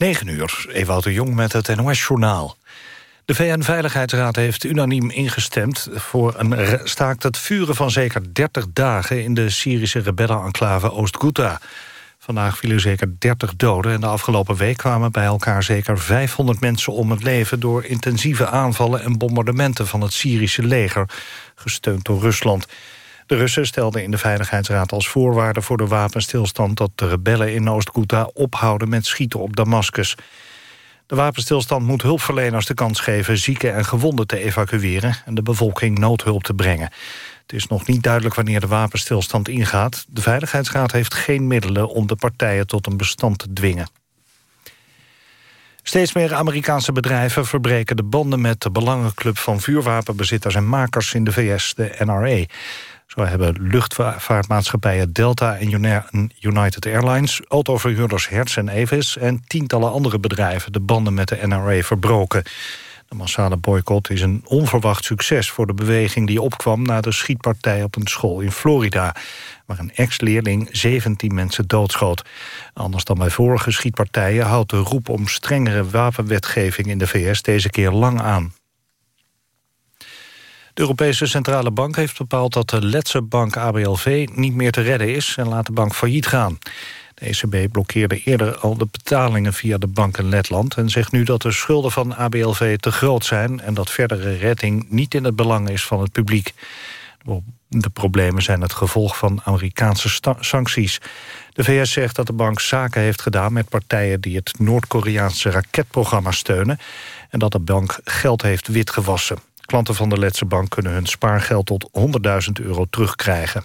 9 uur, Ewout de Jong met het NOS-journaal. De VN-veiligheidsraad heeft unaniem ingestemd... voor een staakt het vuren van zeker 30 dagen... in de Syrische rebellenenclave Oost-Ghouta. Vandaag vielen zeker 30 doden... en de afgelopen week kwamen bij elkaar zeker 500 mensen om het leven... door intensieve aanvallen en bombardementen van het Syrische leger... gesteund door Rusland. De Russen stelden in de Veiligheidsraad als voorwaarde voor de wapenstilstand... dat de rebellen in Oost-Ghouta ophouden met schieten op Damascus. De wapenstilstand moet hulpverleners de kans geven... zieken en gewonden te evacueren en de bevolking noodhulp te brengen. Het is nog niet duidelijk wanneer de wapenstilstand ingaat. De Veiligheidsraad heeft geen middelen om de partijen tot een bestand te dwingen. Steeds meer Amerikaanse bedrijven verbreken de banden met de belangenclub van vuurwapenbezitters en makers in de VS, de NRA. Zo hebben luchtvaartmaatschappijen Delta en United Airlines... autoverhuurders Hertz en Avis en tientallen andere bedrijven... de banden met de NRA verbroken. De massale boycott is een onverwacht succes voor de beweging... die opkwam na de schietpartij op een school in Florida... waar een ex-leerling 17 mensen doodschoot. Anders dan bij vorige schietpartijen houdt de roep om strengere wapenwetgeving in de VS deze keer lang aan. De Europese Centrale Bank heeft bepaald dat de Letse bank ABLV niet meer te redden is en laat de bank failliet gaan. De ECB blokkeerde eerder al de betalingen via de bank in Letland... en zegt nu dat de schulden van ABLV te groot zijn... en dat verdere redding niet in het belang is van het publiek. De problemen zijn het gevolg van Amerikaanse sancties. De VS zegt dat de bank zaken heeft gedaan met partijen... die het Noord-Koreaanse raketprogramma steunen... en dat de bank geld heeft witgewassen. Klanten van de Letse Bank kunnen hun spaargeld tot 100.000 euro terugkrijgen.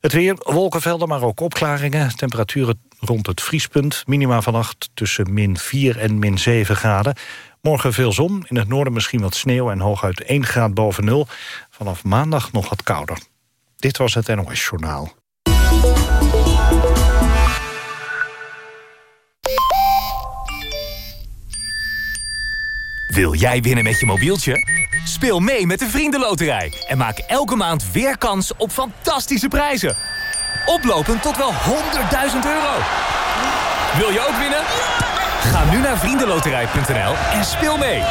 Het weer, wolkenvelden, maar ook opklaringen. Temperaturen rond het vriespunt. Minima vannacht tussen min 4 en min 7 graden. Morgen veel zon, in het noorden misschien wat sneeuw... en hooguit 1 graad boven nul. Vanaf maandag nog wat kouder. Dit was het NOS Journaal. Wil jij winnen met je mobieltje? Speel mee met de Vriendenloterij en maak elke maand weer kans op fantastische prijzen. Oplopend tot wel 100.000 euro. Wil je ook winnen? Ga nu naar vriendenloterij.nl en speel mee.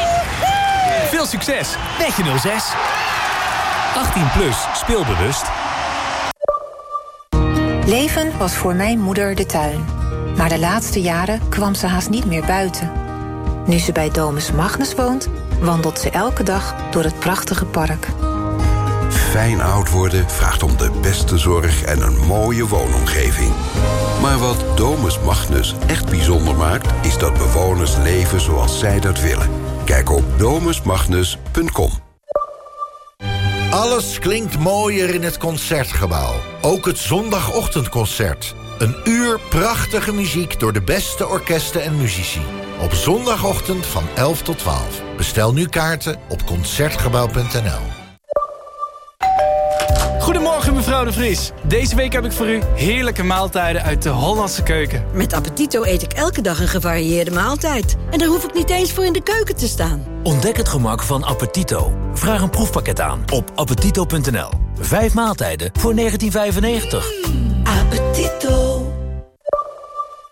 Veel succes met je 06. 18 plus, speelbewust. Leven was voor mijn moeder de tuin. Maar de laatste jaren kwam ze haast niet meer buiten. Nu ze bij Domus Magnus woont, wandelt ze elke dag door het prachtige park. Fijn oud worden vraagt om de beste zorg en een mooie woonomgeving. Maar wat Domus Magnus echt bijzonder maakt... is dat bewoners leven zoals zij dat willen. Kijk op domusmagnus.com. Alles klinkt mooier in het Concertgebouw. Ook het zondagochtendconcert. Een uur prachtige muziek door de beste orkesten en muzici. Op zondagochtend van 11 tot 12. Bestel nu kaarten op Concertgebouw.nl. Goedemorgen mevrouw de Vries. Deze week heb ik voor u heerlijke maaltijden uit de Hollandse keuken. Met Appetito eet ik elke dag een gevarieerde maaltijd. En daar hoef ik niet eens voor in de keuken te staan. Ontdek het gemak van Appetito. Vraag een proefpakket aan op appetito.nl. Vijf maaltijden voor 1995. Mm, appetito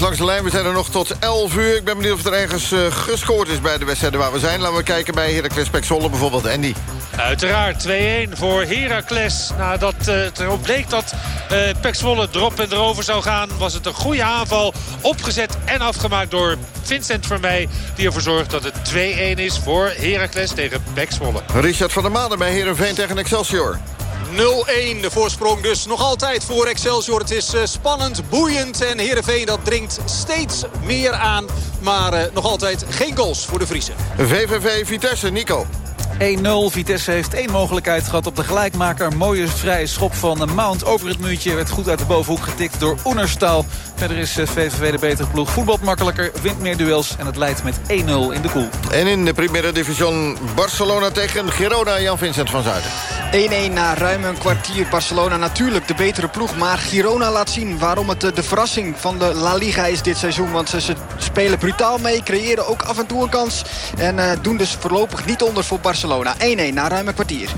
Langs de lijn, we zijn er nog tot 11 uur. Ik ben benieuwd of er ergens uh, gescoord is bij de wedstrijden waar we zijn. Laten we kijken bij Heracles Pek bijvoorbeeld. Andy. Uiteraard 2-1 voor Heracles. Nadat uh, het erop bleek dat uh, Pek Zwolle erop en erover zou gaan... was het een goede aanval. Opgezet en afgemaakt door Vincent Vermeij. Die ervoor zorgt dat het 2-1 is voor Heracles tegen Pek Zwolle. Richard van der Maden bij Herenveen tegen Excelsior. 0-1. De voorsprong dus nog altijd voor Excelsior. Het is uh, spannend, boeiend en Heerenveen dat dringt steeds meer aan. Maar uh, nog altijd geen goals voor de Friese. VVV Vitesse, Nico. 1-0. Vitesse heeft één mogelijkheid gehad op de gelijkmaker. Mooie vrije schop van Mount over het muurtje. Werd goed uit de bovenhoek getikt door Oenerstal. Verder is VVV eh, de betere ploeg. Voetbalt makkelijker, wint meer duels en het leidt met 1-0 in de koel. En in de Primera Division Barcelona tegen Girona. Jan-Vincent van Zuiden. 1-1 na ruim een kwartier. Barcelona natuurlijk de betere ploeg. Maar Girona laat zien waarom het de verrassing van de La Liga is dit seizoen. Want ze, spelen brutaal mee, creëren ook af en toe een kans. En uh, doen dus voorlopig niet onder voor Barcelona. 1-1 na ruim een kwartier.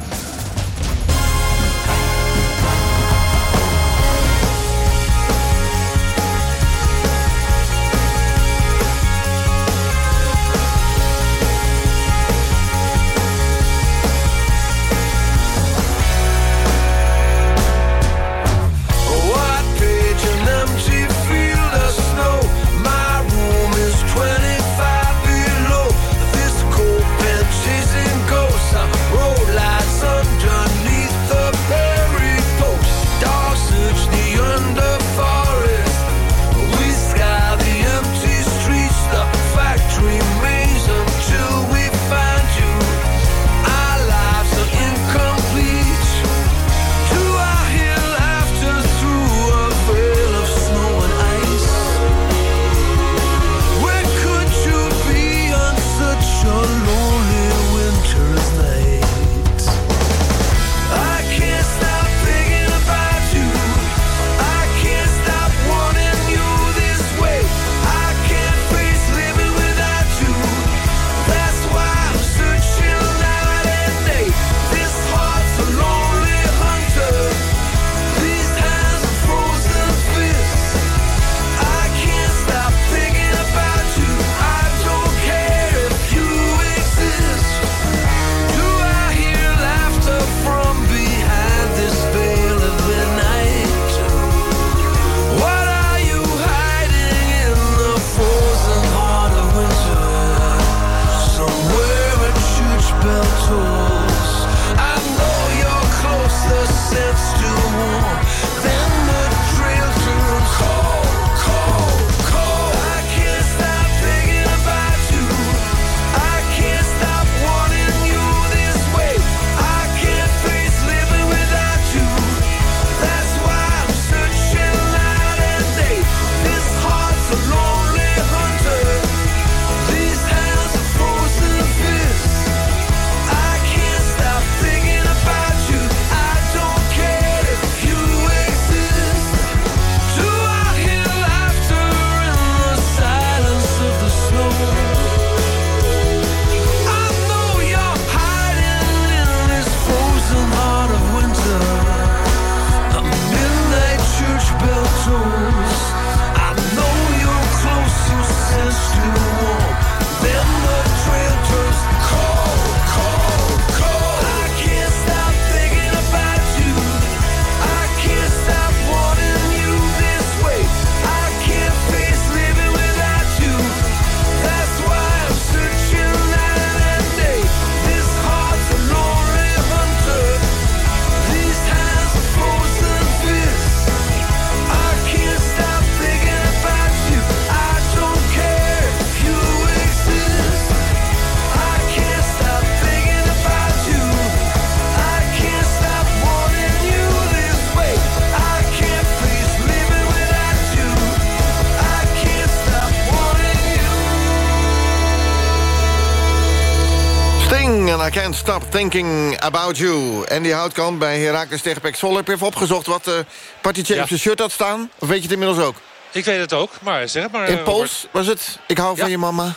Stop Thinking About You. En die Houtkamp bij Herakles tegen Pek Zwolle. Heb je even opgezocht wat uh, Partitje ja. op zijn shirt had staan? Of weet je het inmiddels ook? Ik weet het ook, maar zeg het maar. In Pools was het? Ik hou van je mama.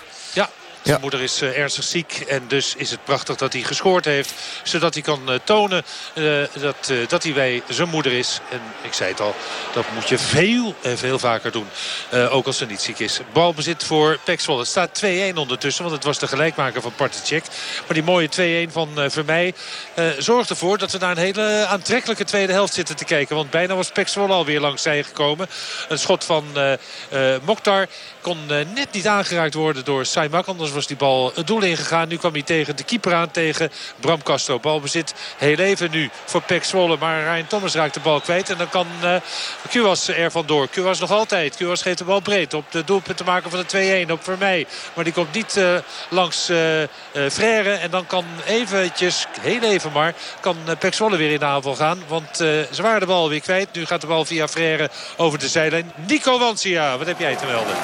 Zijn moeder is uh, ernstig ziek en dus is het prachtig dat hij gescoord heeft. Zodat hij kan uh, tonen uh, dat, dat hij bij zijn moeder is. En ik zei het al, dat moet je veel en veel vaker doen. ook als ze niet ziek is. Balbezit voor Pek Het staat 2-1 ondertussen, want het was de gelijkmaker van Partecek. Maar die mooie 2-1 van Vermeij zorgt ervoor dat we naar een hele aantrekkelijke tweede helft zitten te kijken. Want bijna was Pek alweer langs zij gekomen. Een schot van Mokhtar kon net niet aangeraakt worden door Saimak. Anders Was die bal het doel ingegaan. Nu kwam hij tegen de keeper aan. Tegen Bram Castro. Balbezit heel even nu voor Pek Zwolle. Maar Ryan Thomas raakt de bal kwijt. En dan kan uh, Kuwas er vandoor. Kuwas nog altijd. Kuwas geeft de bal breed op de doelpunt te maken van de 2-1 op Vermeij. Maar die komt niet uh, langs uh. En dan kan eventjes, heel even maar, kan Pek Zwolle weer in de aanval gaan. Want ze waren de bal weer kwijt. Nu gaat de bal via Frère over de zijlijn. Nico Wansia, wat heb jij te melden?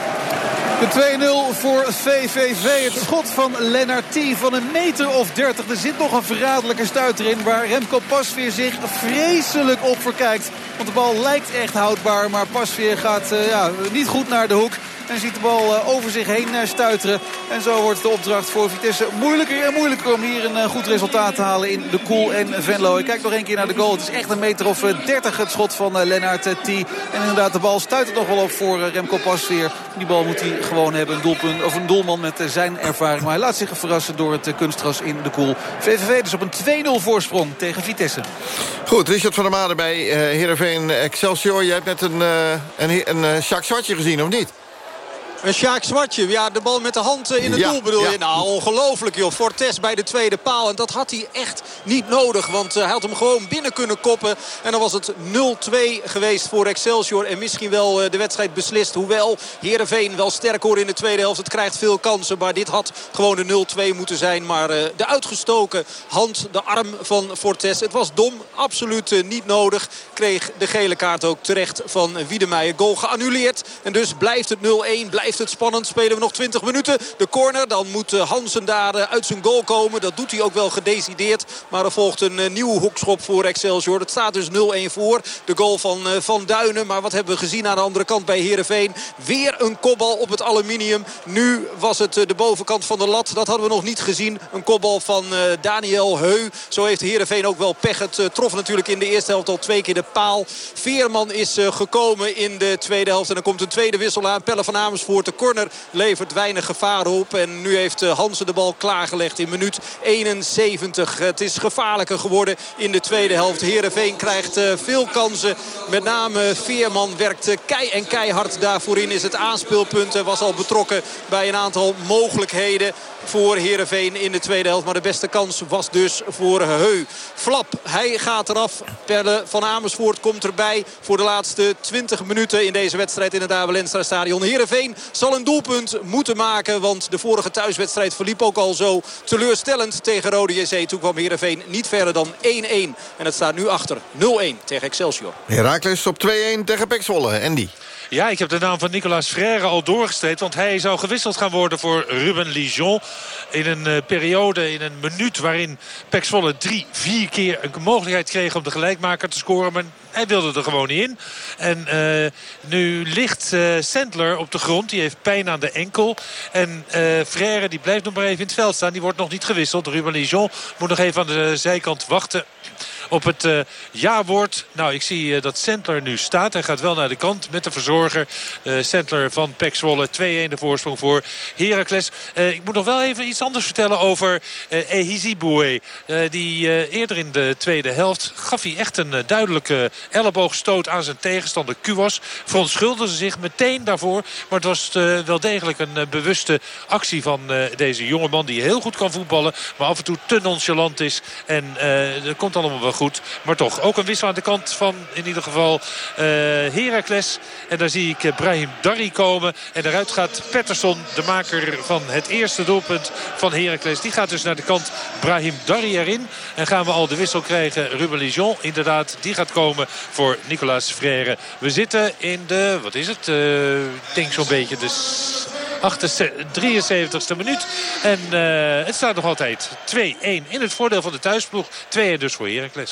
De 2-0 voor VVV. Het schot van Lennart van een meter of 30. Er zit nog een verraderlijke stuit erin waar Remco Pasveer zich vreselijk op verkijkt. Want de bal lijkt echt houdbaar, maar Pasveer gaat uh, ja, niet goed naar de hoek. En ziet de bal uh, over zich heen uh, stuiteren. En zo wordt de opdracht voor Vitesse moeilijker en moeilijker... om hier een uh, goed resultaat te halen in de Koel en Venlo. Ik kijk nog een keer naar de goal. Het is echt een meter of 30 het schot van Lennart T. En inderdaad, de bal stuit het nog wel op voor Remco Pasveer. Die bal moet hij gewoon hebben. Een, doelpunt, of een doelman met zijn ervaring. Maar hij laat zich verrassen door het kunstgras in de Koel. VVV dus op een 2-0 voorsprong tegen Vitesse. Goed, Richard van der Made bij Heerenveen Excelsior. Je hebt net een, uh, een, een, gezien, of niet? Een Sjaak Zwartje. Ja, de bal met de hand in het ja, doel bedoel ja. je. Nou, ongelooflijk joh. Fortes bij de tweede paal. En dat had hij echt niet nodig. Want uh, hij had hem gewoon binnen kunnen koppen. En dan was het 0-2 geweest voor Excelsior. En misschien wel uh, de wedstrijd beslist. Hoewel Heerenveen wel sterk hoor in de tweede helft. Het krijgt veel kansen. Maar dit had gewoon de 0-2 moeten zijn. Maar de uitgestoken hand, de arm van Fortes. Het was dom. Absoluut niet nodig. Kreeg de gele kaart ook terecht van Wiedemeijer. Goal geannuleerd. En dus blijft het 0-1. Blijft het spannend. Spelen we nog 20 minuten. De corner. Dan moet Hansen daar uit zijn goal komen. Dat doet hij ook wel gedecideerd. Maar er volgt een nieuwe hoekschop voor Excelsior. Het staat dus 0-1 voor. De goal van Van Duinen. Maar wat hebben we gezien aan de andere kant bij Heerenveen? Weer een kopbal op het aluminium. Nu was het de bovenkant van de lat. Dat hadden we nog niet gezien. Een kopbal van Daniel Heu. Zo heeft Heerenveen ook wel pech. Het trof natuurlijk in de eerste helft al twee keer de paal. Veerman is gekomen in de tweede helft. En dan komt een tweede wissel aan. Pelle van Amersfoort de corner levert weinig gevaar op. En nu heeft Hansen de bal klaargelegd in minuut 71. Het is gevaarlijker geworden in de tweede helft. Heerenveen krijgt veel kansen. Met name Veerman werkt kei en keihard daarvoor in. Is het aanspeelpunt. Was al betrokken bij een aantal mogelijkheden voor Heerenveen in de tweede helft. Maar de beste kans was dus voor Heu. Flap, hij gaat eraf. Pelle van Amersfoort komt erbij voor de laatste 20 minuten in deze wedstrijd in het Abelenstra stadion. Heerenveen zal een doelpunt moeten maken. Want de vorige thuiswedstrijd verliep ook al zo teleurstellend tegen Rode JC. Toen kwam Heerenveen niet verder dan 1-1. En het staat nu achter 0-1 tegen Excelsior. Heracles op 2-1 tegen Pek Zwolle. Andy. Ja, ik heb de naam van Nicolas Frère al doorgestreept. Want hij zou gewisseld gaan worden voor Ruben Lijon. In een uh, periode, in een minuut waarin Pek Zwolle drie, vier keer een mogelijkheid kreeg om de gelijkmaker te scoren. Maar hij wilde er gewoon niet in. En uh, nu ligt uh, Sandler op de grond. Die heeft pijn aan de enkel. En uh, Frère die blijft nog maar even in het veld staan. Die wordt nog niet gewisseld. Ruben Lijon moet nog even aan de zijkant wachten op het uh, ja-woord. Nou, ik zie uh, dat Sentler nu staat. Hij gaat wel naar de kant met de verzorger. Uh, Sentler van Pek Zwolle. 2-1 de voorsprong voor Heracles. ik moet nog wel even iets anders vertellen over uh, Ehiziboué. die eerder in de tweede helft gaf hij echt een duidelijke elleboogstoot aan zijn tegenstander Kuwas. Verontschuldigde zich meteen daarvoor. Maar het was wel degelijk een bewuste actie van deze jongeman. Die heel goed kan voetballen. Maar af en toe te nonchalant is. En er komt allemaal wel goed. Maar toch, ook een wissel aan de kant van in ieder geval uh, Heracles. En daar zie ik uh, Brahim Darri komen. En daaruit gaat Pettersson, de maker van het eerste doelpunt van Heracles. Die gaat dus naar de kant Brahim Darri erin. En gaan we al de wissel krijgen. Ruben Lijon, inderdaad, die gaat komen voor Nicolas Frère. We zitten in de, wat is het? Uh, ik denk zo'n beetje de 73ste minuut. En het staat nog altijd 2-1 in het voordeel van de thuisploeg. 2-1 dus voor Heracles.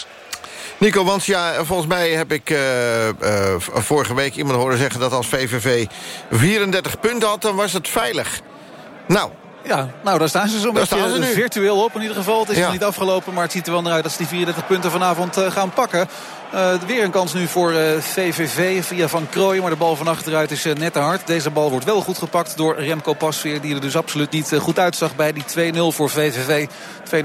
Nico, want ja, volgens mij heb ik uh, uh, vorige week iemand horen zeggen... dat als VVV 34 punten had, dan was het veilig. Nou, ja, nou daar staan ze zo'n beetje virtueel op in ieder geval. Het is ja. nog niet afgelopen, maar het ziet er wel naar uit... dat ze die 34 punten vanavond uh, gaan pakken. Uh, weer een kans nu voor uh, VVV via Van Krooijen. Maar de bal van achteruit is uh, net te hard. Deze bal wordt wel goed gepakt door Remco Pasveer. Die er dus absoluut niet goed uitzag bij die 2-0 voor VVV.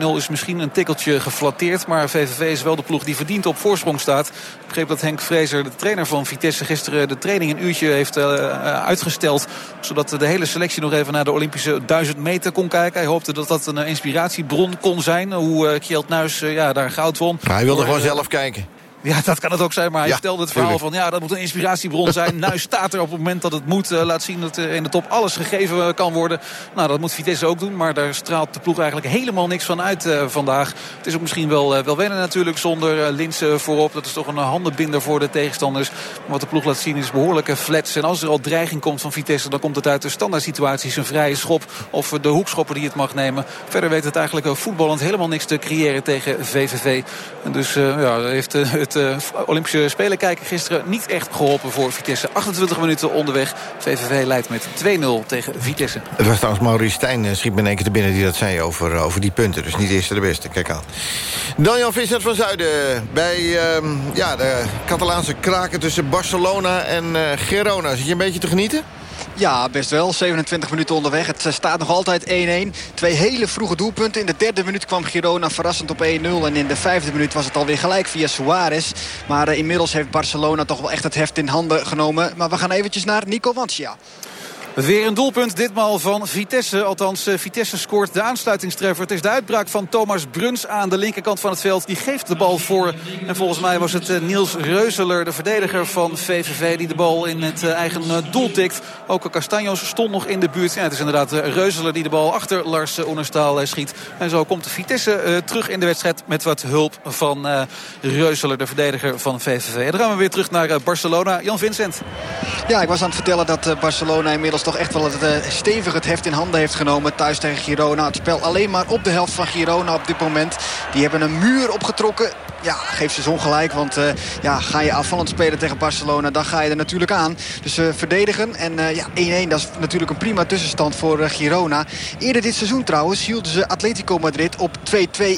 2-0 is misschien een tikkeltje geflatteerd. Maar VVV is wel de ploeg die verdient op voorsprong staat. Ik begreep dat Henk Vrezer, de trainer van Vitesse... gisteren de training een uurtje heeft uitgesteld. Zodat de hele selectie nog even naar de Olympische 1000 meter kon kijken. Hij hoopte dat dat een inspiratiebron kon zijn. Hoe Kjeld Nuis ja, daar goud won. Maar hij wilde gewoon zelf kijken. Ja, dat kan het ook zijn. Maar hij vertelde het verhaal van... ja, dat moet een inspiratiebron zijn. nu staat er op het moment dat het moet. Uh, laat zien dat uh, in de top alles gegeven uh, kan worden. Nou, dat moet Vitesse ook doen. Maar daar straalt de ploeg eigenlijk helemaal niks van uit vandaag. Het is ook misschien wel, wel wennen natuurlijk zonder Linsen voorop. Dat is toch een handenbinder voor de tegenstanders. Maar wat de ploeg laat zien is behoorlijke flats. En als er al dreiging komt van Vitesse... dan komt het uit de standaard situaties. Een vrije schop of de hoekschopper die het mag nemen. Verder weet het eigenlijk voetballend helemaal niks te creëren tegen VVV. En dus ja, heeft het het uh, Olympische Spelen kijken gisteren niet echt geholpen voor Vitesse. 28 minuten onderweg. VVV leidt met 2-0 tegen Vitesse. Het was trouwens Maurice Stijn, uh, schiet me in één keer te binnen... die dat zei over, uh, over die punten. Dus niet de eerste de beste. Kijk aan. Daniel Vincent van Zuiden bij uh, ja, de Catalaanse kraken tussen Barcelona en Girona. Zit je een beetje te genieten? Ja, best wel. 27 minuten onderweg. Het eh, staat nog altijd 1-1. Twee hele vroege doelpunten. In de derde minuut kwam Girona verrassend op 1-0. En in de vijfde minuut was het alweer gelijk via Suarez. Maar uh, inmiddels heeft Barcelona toch wel echt het heft in handen genomen. Maar we gaan eventjes naar Nico Wancia. Weer een doelpunt, ditmaal van Vitesse. Althans, eh, Vitesse scoort de aansluitingstreffer. Het is de uitbraak van Thomas Bruns aan de linkerkant van het veld. Die geeft de bal voor. En volgens mij was het eh, Niels Reuzeler, de verdediger van VVV... die de bal in het eh, eigen doel tikt. Ook Castanjos stond nog in de buurt. Ja, het is inderdaad Reuzeler die de bal achter Lars Oenerstaal schiet. En zo komt Vitesse terug in de wedstrijd... met wat hulp van Reuzeler, de verdediger van VVV. En dan gaan we weer terug naar Barcelona. Jan Vincent. Ja, ik was aan het vertellen dat Barcelona inmiddels toch echt wel het, uh, stevig het heft in handen heeft genomen. Thuis tegen Girona. Het spel alleen maar op de helft van Girona op dit moment. Die hebben een muur opgetrokken ja, geef ze ongelijk. Want uh, ja, ga je aanvallend spelen tegen Barcelona, dan ga je er natuurlijk aan. Dus uh, verdedigen. En uh, ja, 1-1, dat is natuurlijk een prima tussenstand voor Girona. Eerder dit seizoen trouwens hielden ze Atletico Madrid op 2-2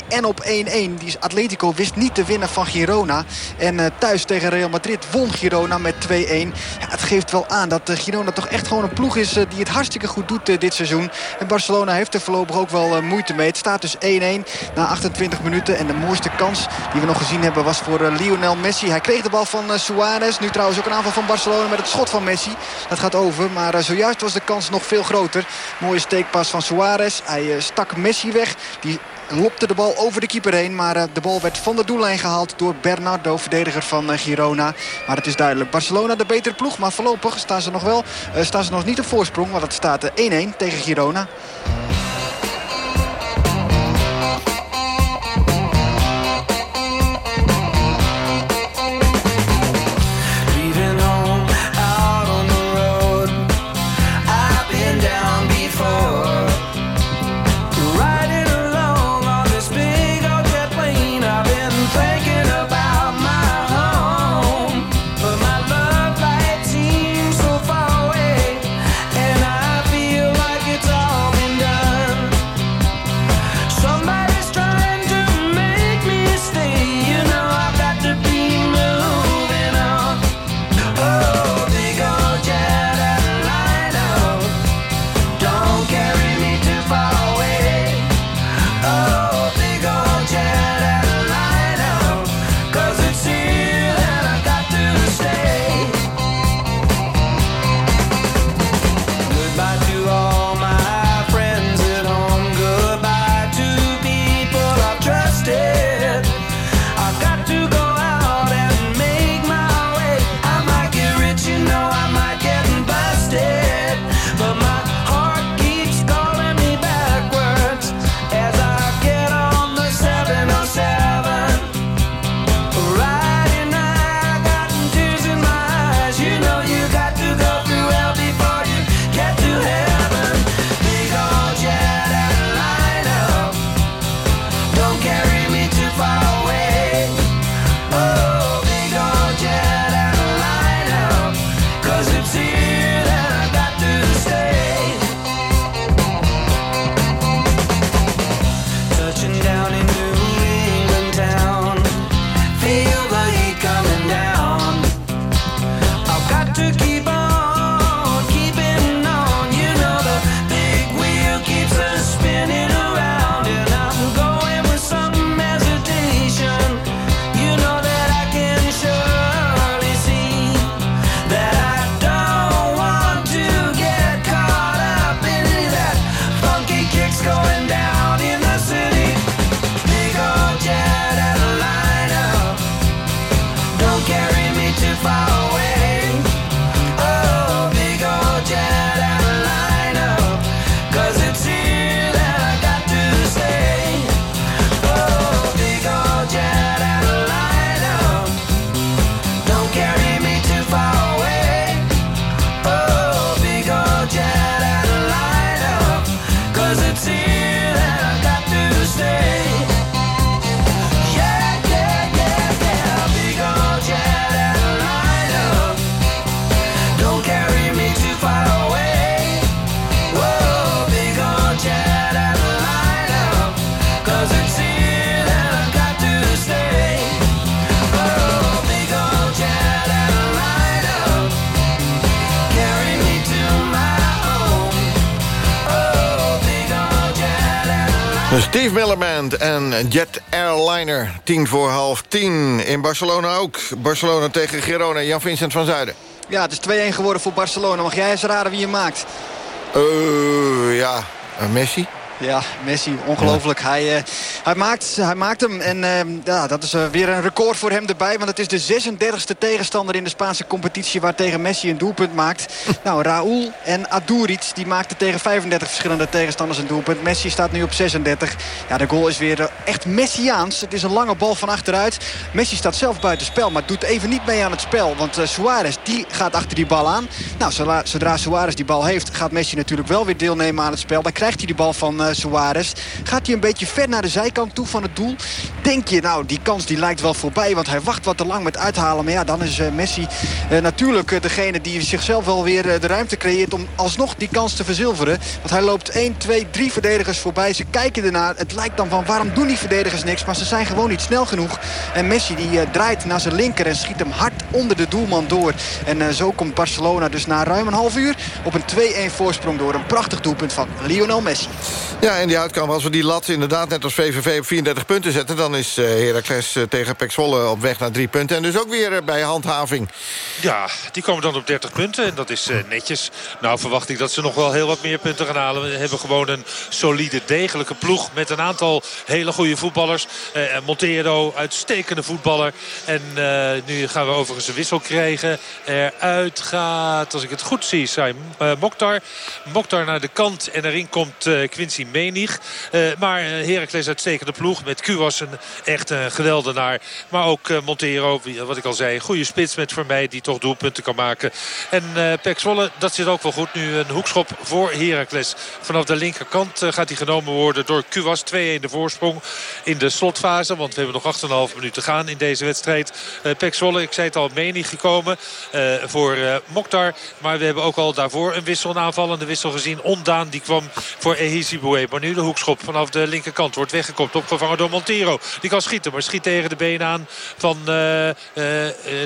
en op 1-1. Die Atletico wist niet te winnen van Girona. En thuis tegen Real Madrid won Girona met 2-1. Ja, het geeft wel aan dat Girona toch echt gewoon een ploeg is... die het hartstikke goed doet dit seizoen. En Barcelona heeft er voorlopig ook wel moeite mee. Het staat dus 1-1 na 28 minuten. En de mooiste kans die we nog gezien hebben was voor eh, Lionel Messi. Hij kreeg de bal van eh, Suarez. Nu trouwens ook een aanval van Barcelona met het schot van Messi. Dat gaat over, maar eh, zojuist was de kans nog veel groter. Mooie steekpas van Suarez. Hij stak Messi weg. Die lopte de bal over de keeper heen. Maar de bal werd van de doellijn gehaald door Bernardo, verdediger van Girona. Maar het is duidelijk. Barcelona de betere ploeg. Maar voorlopig staan ze nog wel staan ze nog niet op voorsprong. Want het staat 1-1 tegen Girona. Steve Miller en Jet Airliner. Tien voor half tien. In Barcelona ook. Barcelona tegen Girona. Jan-Vincent van Zuiden. Ja, het is 2-1 geworden voor Barcelona. Mag jij eens raden wie je maakt? Uh, ja, Messi. Ja, Messi, ongelooflijk. Hij, uh, hij, maakt, hij maakt hem. En uh, ja, dat is uh, weer een record voor hem erbij. Want het is de 36e tegenstander in de Spaanse competitie... waar tegen Messi een doelpunt maakt. nou, Raúl en Aduric die maakten tegen 35 verschillende tegenstanders een doelpunt. Messi staat nu op 36. Ja, de goal is weer echt Messiaans. Het is een lange bal van achteruit. Messi staat zelf buiten spel, maar doet even niet mee aan het spel. Want Suarez, die gaat achter die bal aan. Nou, zodra, zodra Suarez die bal heeft... gaat Messi natuurlijk wel weer deelnemen aan het spel. Dan krijgt hij die bal van Suarez. Gaat hij een beetje ver naar de zijkant toe van het doel. Denk je, nou, die kans die lijkt wel voorbij. Want hij wacht wat te lang met uithalen. Maar ja, dan is uh, Messi uh, natuurlijk degene die zichzelf wel weer de ruimte creëert... om alsnog die kans te verzilveren. Want hij loopt 1, 2, 3 verdedigers voorbij. Ze kijken ernaar. Het lijkt dan van, waarom doen die verdedigers niks? Maar ze zijn gewoon niet snel genoeg. En Messi die draait naar zijn linker en schiet hem hard onder de doelman door. En zo komt Barcelona dus na ruim een half uur... op een 2-1 voorsprong door een prachtig doelpunt van Lionel Messi. Ja, en die uitkwam, als we die lat inderdaad net als VVV op 34 punten zetten... dan is uh, Heracles uh, tegen Pek Zwolle op weg naar drie punten. En dus ook weer uh, bij handhaving. Ja, die komen dan op 30 punten en dat is netjes. Nou verwacht ik dat ze nog wel heel wat meer punten gaan halen. We hebben gewoon een solide, degelijke ploeg... met een aantal hele goede voetballers. Montero, uitstekende voetballer. En nu gaan we overigens een wissel krijgen. Eruit gaat, als ik het goed zie, zijn Mokhtar. Mokhtar naar de kant en erin komt Quincy Menig. Uh, maar eh, Heracles uitstekende ploeg. Met Kuwas een echt een geweldenaar. Maar ook uh, Montero, wat ik al zei. Goede spits met Vermeij die toch doelpunten kan maken. En uh, Pek Zwolle, dat zit ook wel goed. Nu een hoekschop voor Heracles. Vanaf de linkerkant gaat hij genomen worden door Kuwas. 2-1 de voorsprong in de slotfase. Want we hebben nog 8,5 minuten gaan in deze wedstrijd. Uh, Pek Zwolle, ik zei het al, Menig gekomen voor Mokhtar. Maar we hebben ook al daarvoor een wissel, aanvallende wissel gezien. Ondaan, die kwam voor Ehisi maar nu de hoekschop vanaf de linkerkant wordt weggekopt. Opgevangen door Montero. Die kan schieten, maar schiet tegen de benen aan van... Uh, uh,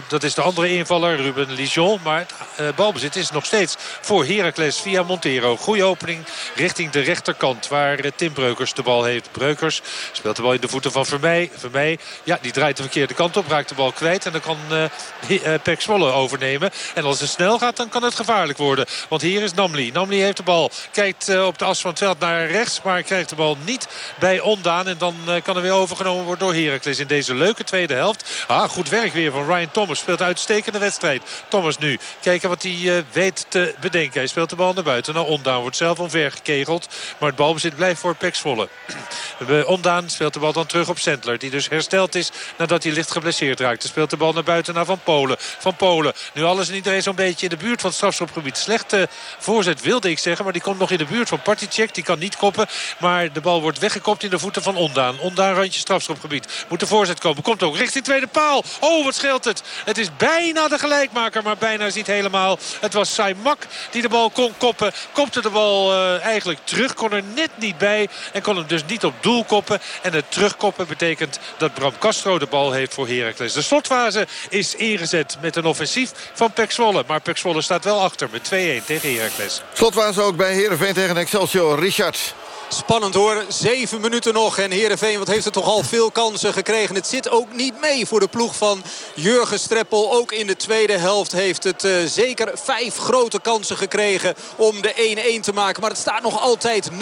dat is de andere invaller, Ruben Lijon. Maar het balbezit is nog steeds voor Heracles via Montero. Goede opening richting de rechterkant. Waar Tim Breukers de bal heeft. Breukers speelt de bal in de voeten van Vermeij. Vermeij, ja, die draait de verkeerde kant op. Raakt de bal kwijt. En dan kan uh, Pek overnemen. En als het snel gaat, dan kan het gevaarlijk worden. Want hier is Namli. Namli heeft de bal. Kijkt op de as van het veld naar rechts. Maar krijgt de bal niet bij Ondaan. En dan eh, kan er weer overgenomen worden door Heracles in deze leuke tweede helft. Ah, goed werk weer van Ryan Thomas. Speelt uitstekende wedstrijd. Thomas nu. Kijken wat hij uh, weet te bedenken. Hij speelt de bal naar buiten. Naar Ondaan wordt zelf omver gekegeld. Maar het balbezit blijft voor Pek Zwolle. Ondaan speelt de bal dan terug op Sendler. Die dus hersteld is nadat hij licht geblesseerd raakte. Speelt de bal naar buiten naar Van Polen. Van Polen. Nu alles en iedereen zo'n beetje in de buurt van het strafschopgebied. Slechte voorzet wilde ik zeggen. Maar die komt nog in de buurt van Particek. Die kan niet koppen. Maar de bal wordt weggekopt in de voeten van Ondaan. Ondaan randje strafschopgebied. Moet de voorzet komen. Komt ook richting tweede paal. Oh, wat scheelt het. Het is bijna de gelijkmaker. Maar bijna is niet helemaal. Het was Saimak die de bal kon koppen. Kopte de bal uh, eigenlijk terug. Kon er net niet bij. En kon hem dus niet op doel koppen. En het terugkoppen betekent dat Bram Castro de bal heeft voor Heracles. De slotfase is ingezet met een offensief van Pek Zwolle. Maar Pek Zwolle staat wel achter met 2-1 tegen Heracles. Slotfase ook bij Heerenveen tegen Excelsior. Richard. Spannend hoor. Zeven minuten nog. En Heerenveen wat heeft er toch al veel kansen gekregen. Het zit ook niet mee voor de ploeg van Jurgen Streppel. Ook in de tweede helft heeft het uh, zeker vijf grote kansen gekregen om de 1-1 te maken. Maar het staat nog altijd 0-1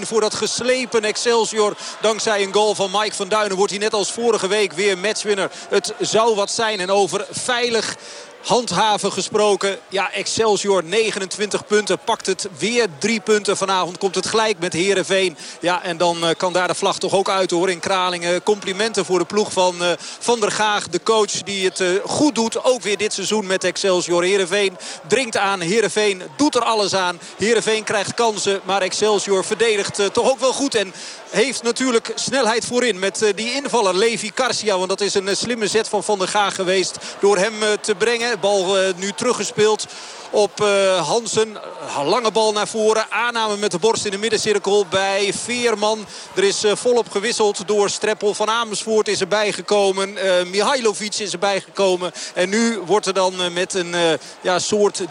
voor dat geslepen Excelsior. Dankzij een goal van Mike van Duinen wordt hij net als vorige week weer matchwinner. Het zou wat zijn en over veilig handhaven gesproken. Ja, Excelsior 29 punten. Pakt het weer drie punten. Vanavond komt het gelijk met Herenveen. Ja, en dan uh, kan daar de vlag toch ook uit hoor in Kralingen. Complimenten voor de ploeg van uh, Van der Gaag. De coach die het uh, goed doet. Ook weer dit seizoen met Excelsior. Herenveen dringt aan. Herenveen doet er alles aan. Herenveen krijgt kansen. Maar Excelsior verdedigt toch ook wel goed. En heeft natuurlijk snelheid voorin met die invaller Levi Garcia. Want dat is een slimme zet van Van der Gaag geweest. Door hem te brengen. Bal nu teruggespeeld op uh, Hansen. Lange bal naar voren. Aanname met de borst in de middencirkel bij Veerman. Er is uh, volop gewisseld door Streppel. Van Amersfoort is erbij gekomen. Uh, Mihailovic is erbij gekomen. En nu wordt er dan met een ja, soort 3-3-4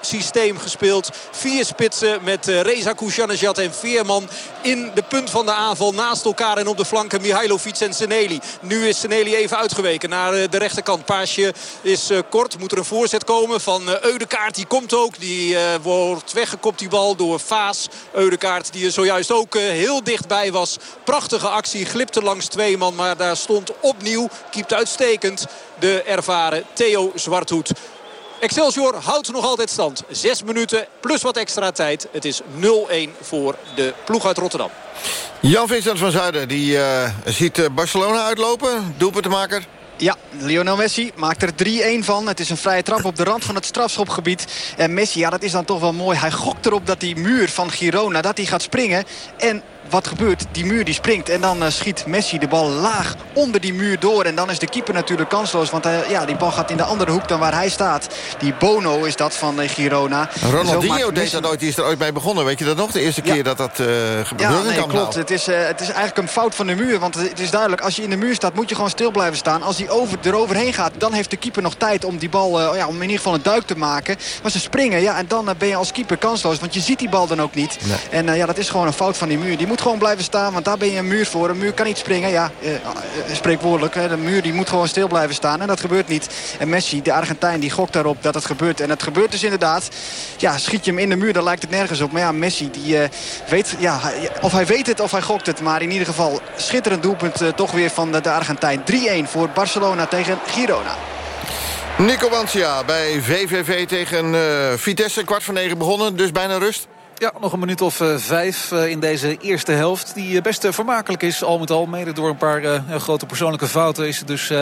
systeem gespeeld. Vier spitsen met Reza Kouchanejad en Veerman in de punt van de aanval. Naast elkaar en op de flanken Mihailovic en Seneli. Nu is Seneli even uitgeweken naar de rechterkant. Paasje is kort. Moet er een voorzet komen van Eudekaart. Die komt ook. Die wordt weggekopt die bal door Vaas. Eudekaart die er zojuist ook heel dichtbij was. Prachtige actie. Glipte langs twee man. Maar daar stond opnieuw. Kiept uitstekend de ervaren Theo Zwarthoed. Excelsior houdt nog altijd stand. Zes minuten plus wat extra tijd. Het is 0-1 voor de ploeg uit Rotterdam. Jan Vincent van Zuiden die, uh, ziet Barcelona uitlopen. Doelpuntenmaker. Ja, Lionel Messi maakt er 3-1 van. Het is een vrije trap op de rand van het strafschopgebied. En Messi, ja, dat is dan toch wel mooi. Hij gokt erop dat die muur van Girona, dat hij gaat springen. En wat gebeurt? Die muur die springt en dan uh, schiet Messi de bal laag onder die muur door. En dan is de keeper natuurlijk kansloos. Want uh, ja, die bal gaat in de andere hoek dan waar hij staat. Die Bono is dat van uh, Girona. Ronaldinho deed dat ooit. Die is er ooit mee begonnen. Weet je dat nog? De eerste keer dat dat gebeurde? Ja, nee, klopt. Het is, het is eigenlijk een fout van de muur. Want het is duidelijk, als je in de muur staat moet je gewoon stil blijven staan. Als hij over, eroverheen gaat, dan heeft de keeper nog tijd om die bal, ja, om in ieder geval een duik te maken. Maar ze springen, ja, en dan ben je als keeper kansloos. Want je ziet die bal dan ook niet. Nee. En ja, dat is gewoon een fout van die muur. Die moet gewoon blijven staan, want daar ben je een muur voor. Een muur kan niet springen, ja, eh, eh, spreekwoordelijk. Hè. De muur die moet gewoon stil blijven staan en dat gebeurt niet. En Messi, de Argentijn, die gokt daarop dat het gebeurt. En het gebeurt dus inderdaad. Ja, schiet je hem in de muur, dan lijkt het nergens op. Maar ja, Messi, die uh, weet, ja, of hij weet het of hij gokt het. Maar in ieder geval, schitterend doelpunt uh, toch weer van de, Argentijn. 3-1 voor Barcelona tegen Girona. Nico Wancia bij VVV tegen uh, Vitesse. Kwart van negen begonnen, dus bijna rust. Ja, nog een minuut of uh, vijf uh, in deze eerste helft. Die uh, best vermakelijk is, al met al. Mede door een paar grote persoonlijke fouten is het dus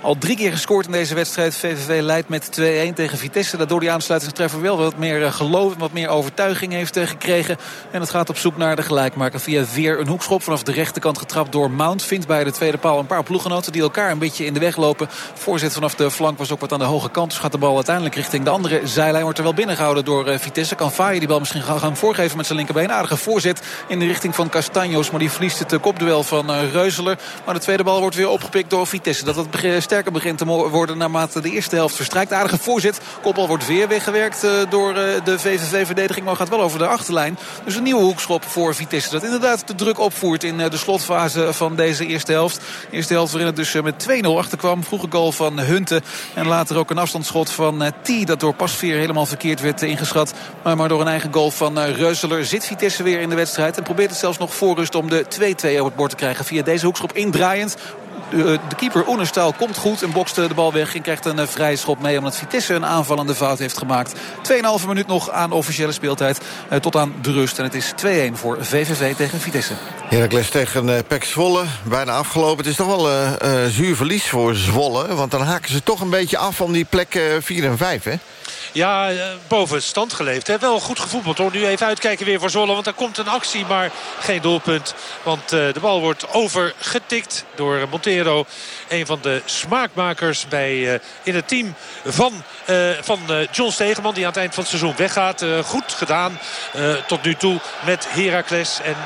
al drie keer gescoord in deze wedstrijd. VVV leidt met 2-1 tegen Vitesse. Daardoor die aansluitingstreffer wel wat meer geloof en wat meer overtuiging heeft gekregen. En het gaat op zoek naar de gelijkmaker via weer een hoekschop. Vanaf de rechterkant getrapt door Mount. Vindt bij de tweede paal een paar ploeggenoten die elkaar een beetje in de weg lopen. Voorzet vanaf de flank was ook wat aan de hoge kant. Dus gaat de bal uiteindelijk richting de andere zijlijn. Wordt er wel binnengehouden door Vitesse. Kan Faye die bal misschien gaan voor voorgeven met zijn linkerbeen. Aardige voorzet in de richting van Castanjos. Maar die verliest het eh, kopduel van uh, Reuzeler. Maar de tweede bal wordt weer opgepikt door Vitesse. Dat het sterker begint te worden naarmate de eerste helft verstrijkt. Aardige voorzet. Kopbal wordt weer weggewerkt uh, door de VVV-verdediging. Maar gaat wel over de achterlijn. Dus een nieuwe hoekschop voor Vitesse. Dat inderdaad de druk opvoert in de slotfase van deze eerste helft. De eerste helft waarin het dus met 2-0 achterkwam. Vroege goal van Hunte. En later ook een afstandsschot van T. Dat door Pasveer helemaal verkeerd werd ingeschat. Maar door een eigen goal van Reuzeler zit Vitesse weer in de wedstrijd. En probeert het zelfs nog voor rust om de 2-2 op het bord te krijgen. Via deze hoekschop indraaiend. De, eh, de keeper Oenerstal komt goed en bokst de bal weg. En krijgt een eh, vrije schop mee omdat Vitesse een aanvallende fout heeft gemaakt. 2,5 minuut nog aan officiële speeltijd. Eh, tot aan de rust. En het is 2-1 voor VVV tegen Vitesse. Heracles tegen Pek Zwolle. Bijna afgelopen. Het is toch wel uh, zuur verlies voor Zwolle. Want dan haken ze toch een beetje af van die plek 4 en 5, hè? Ja, boven stand geleefd. Wel goed gevoetbald hoor. Nu even uitkijken weer voor Zwolle. Want er komt een actie, maar geen doelpunt. Want de bal wordt overgetikt door Montero. Een van de smaakmakers bij, in het team van, van John Stegeman. Die aan het eind van het seizoen weggaat. goed gedaan tot nu toe met Heracles. En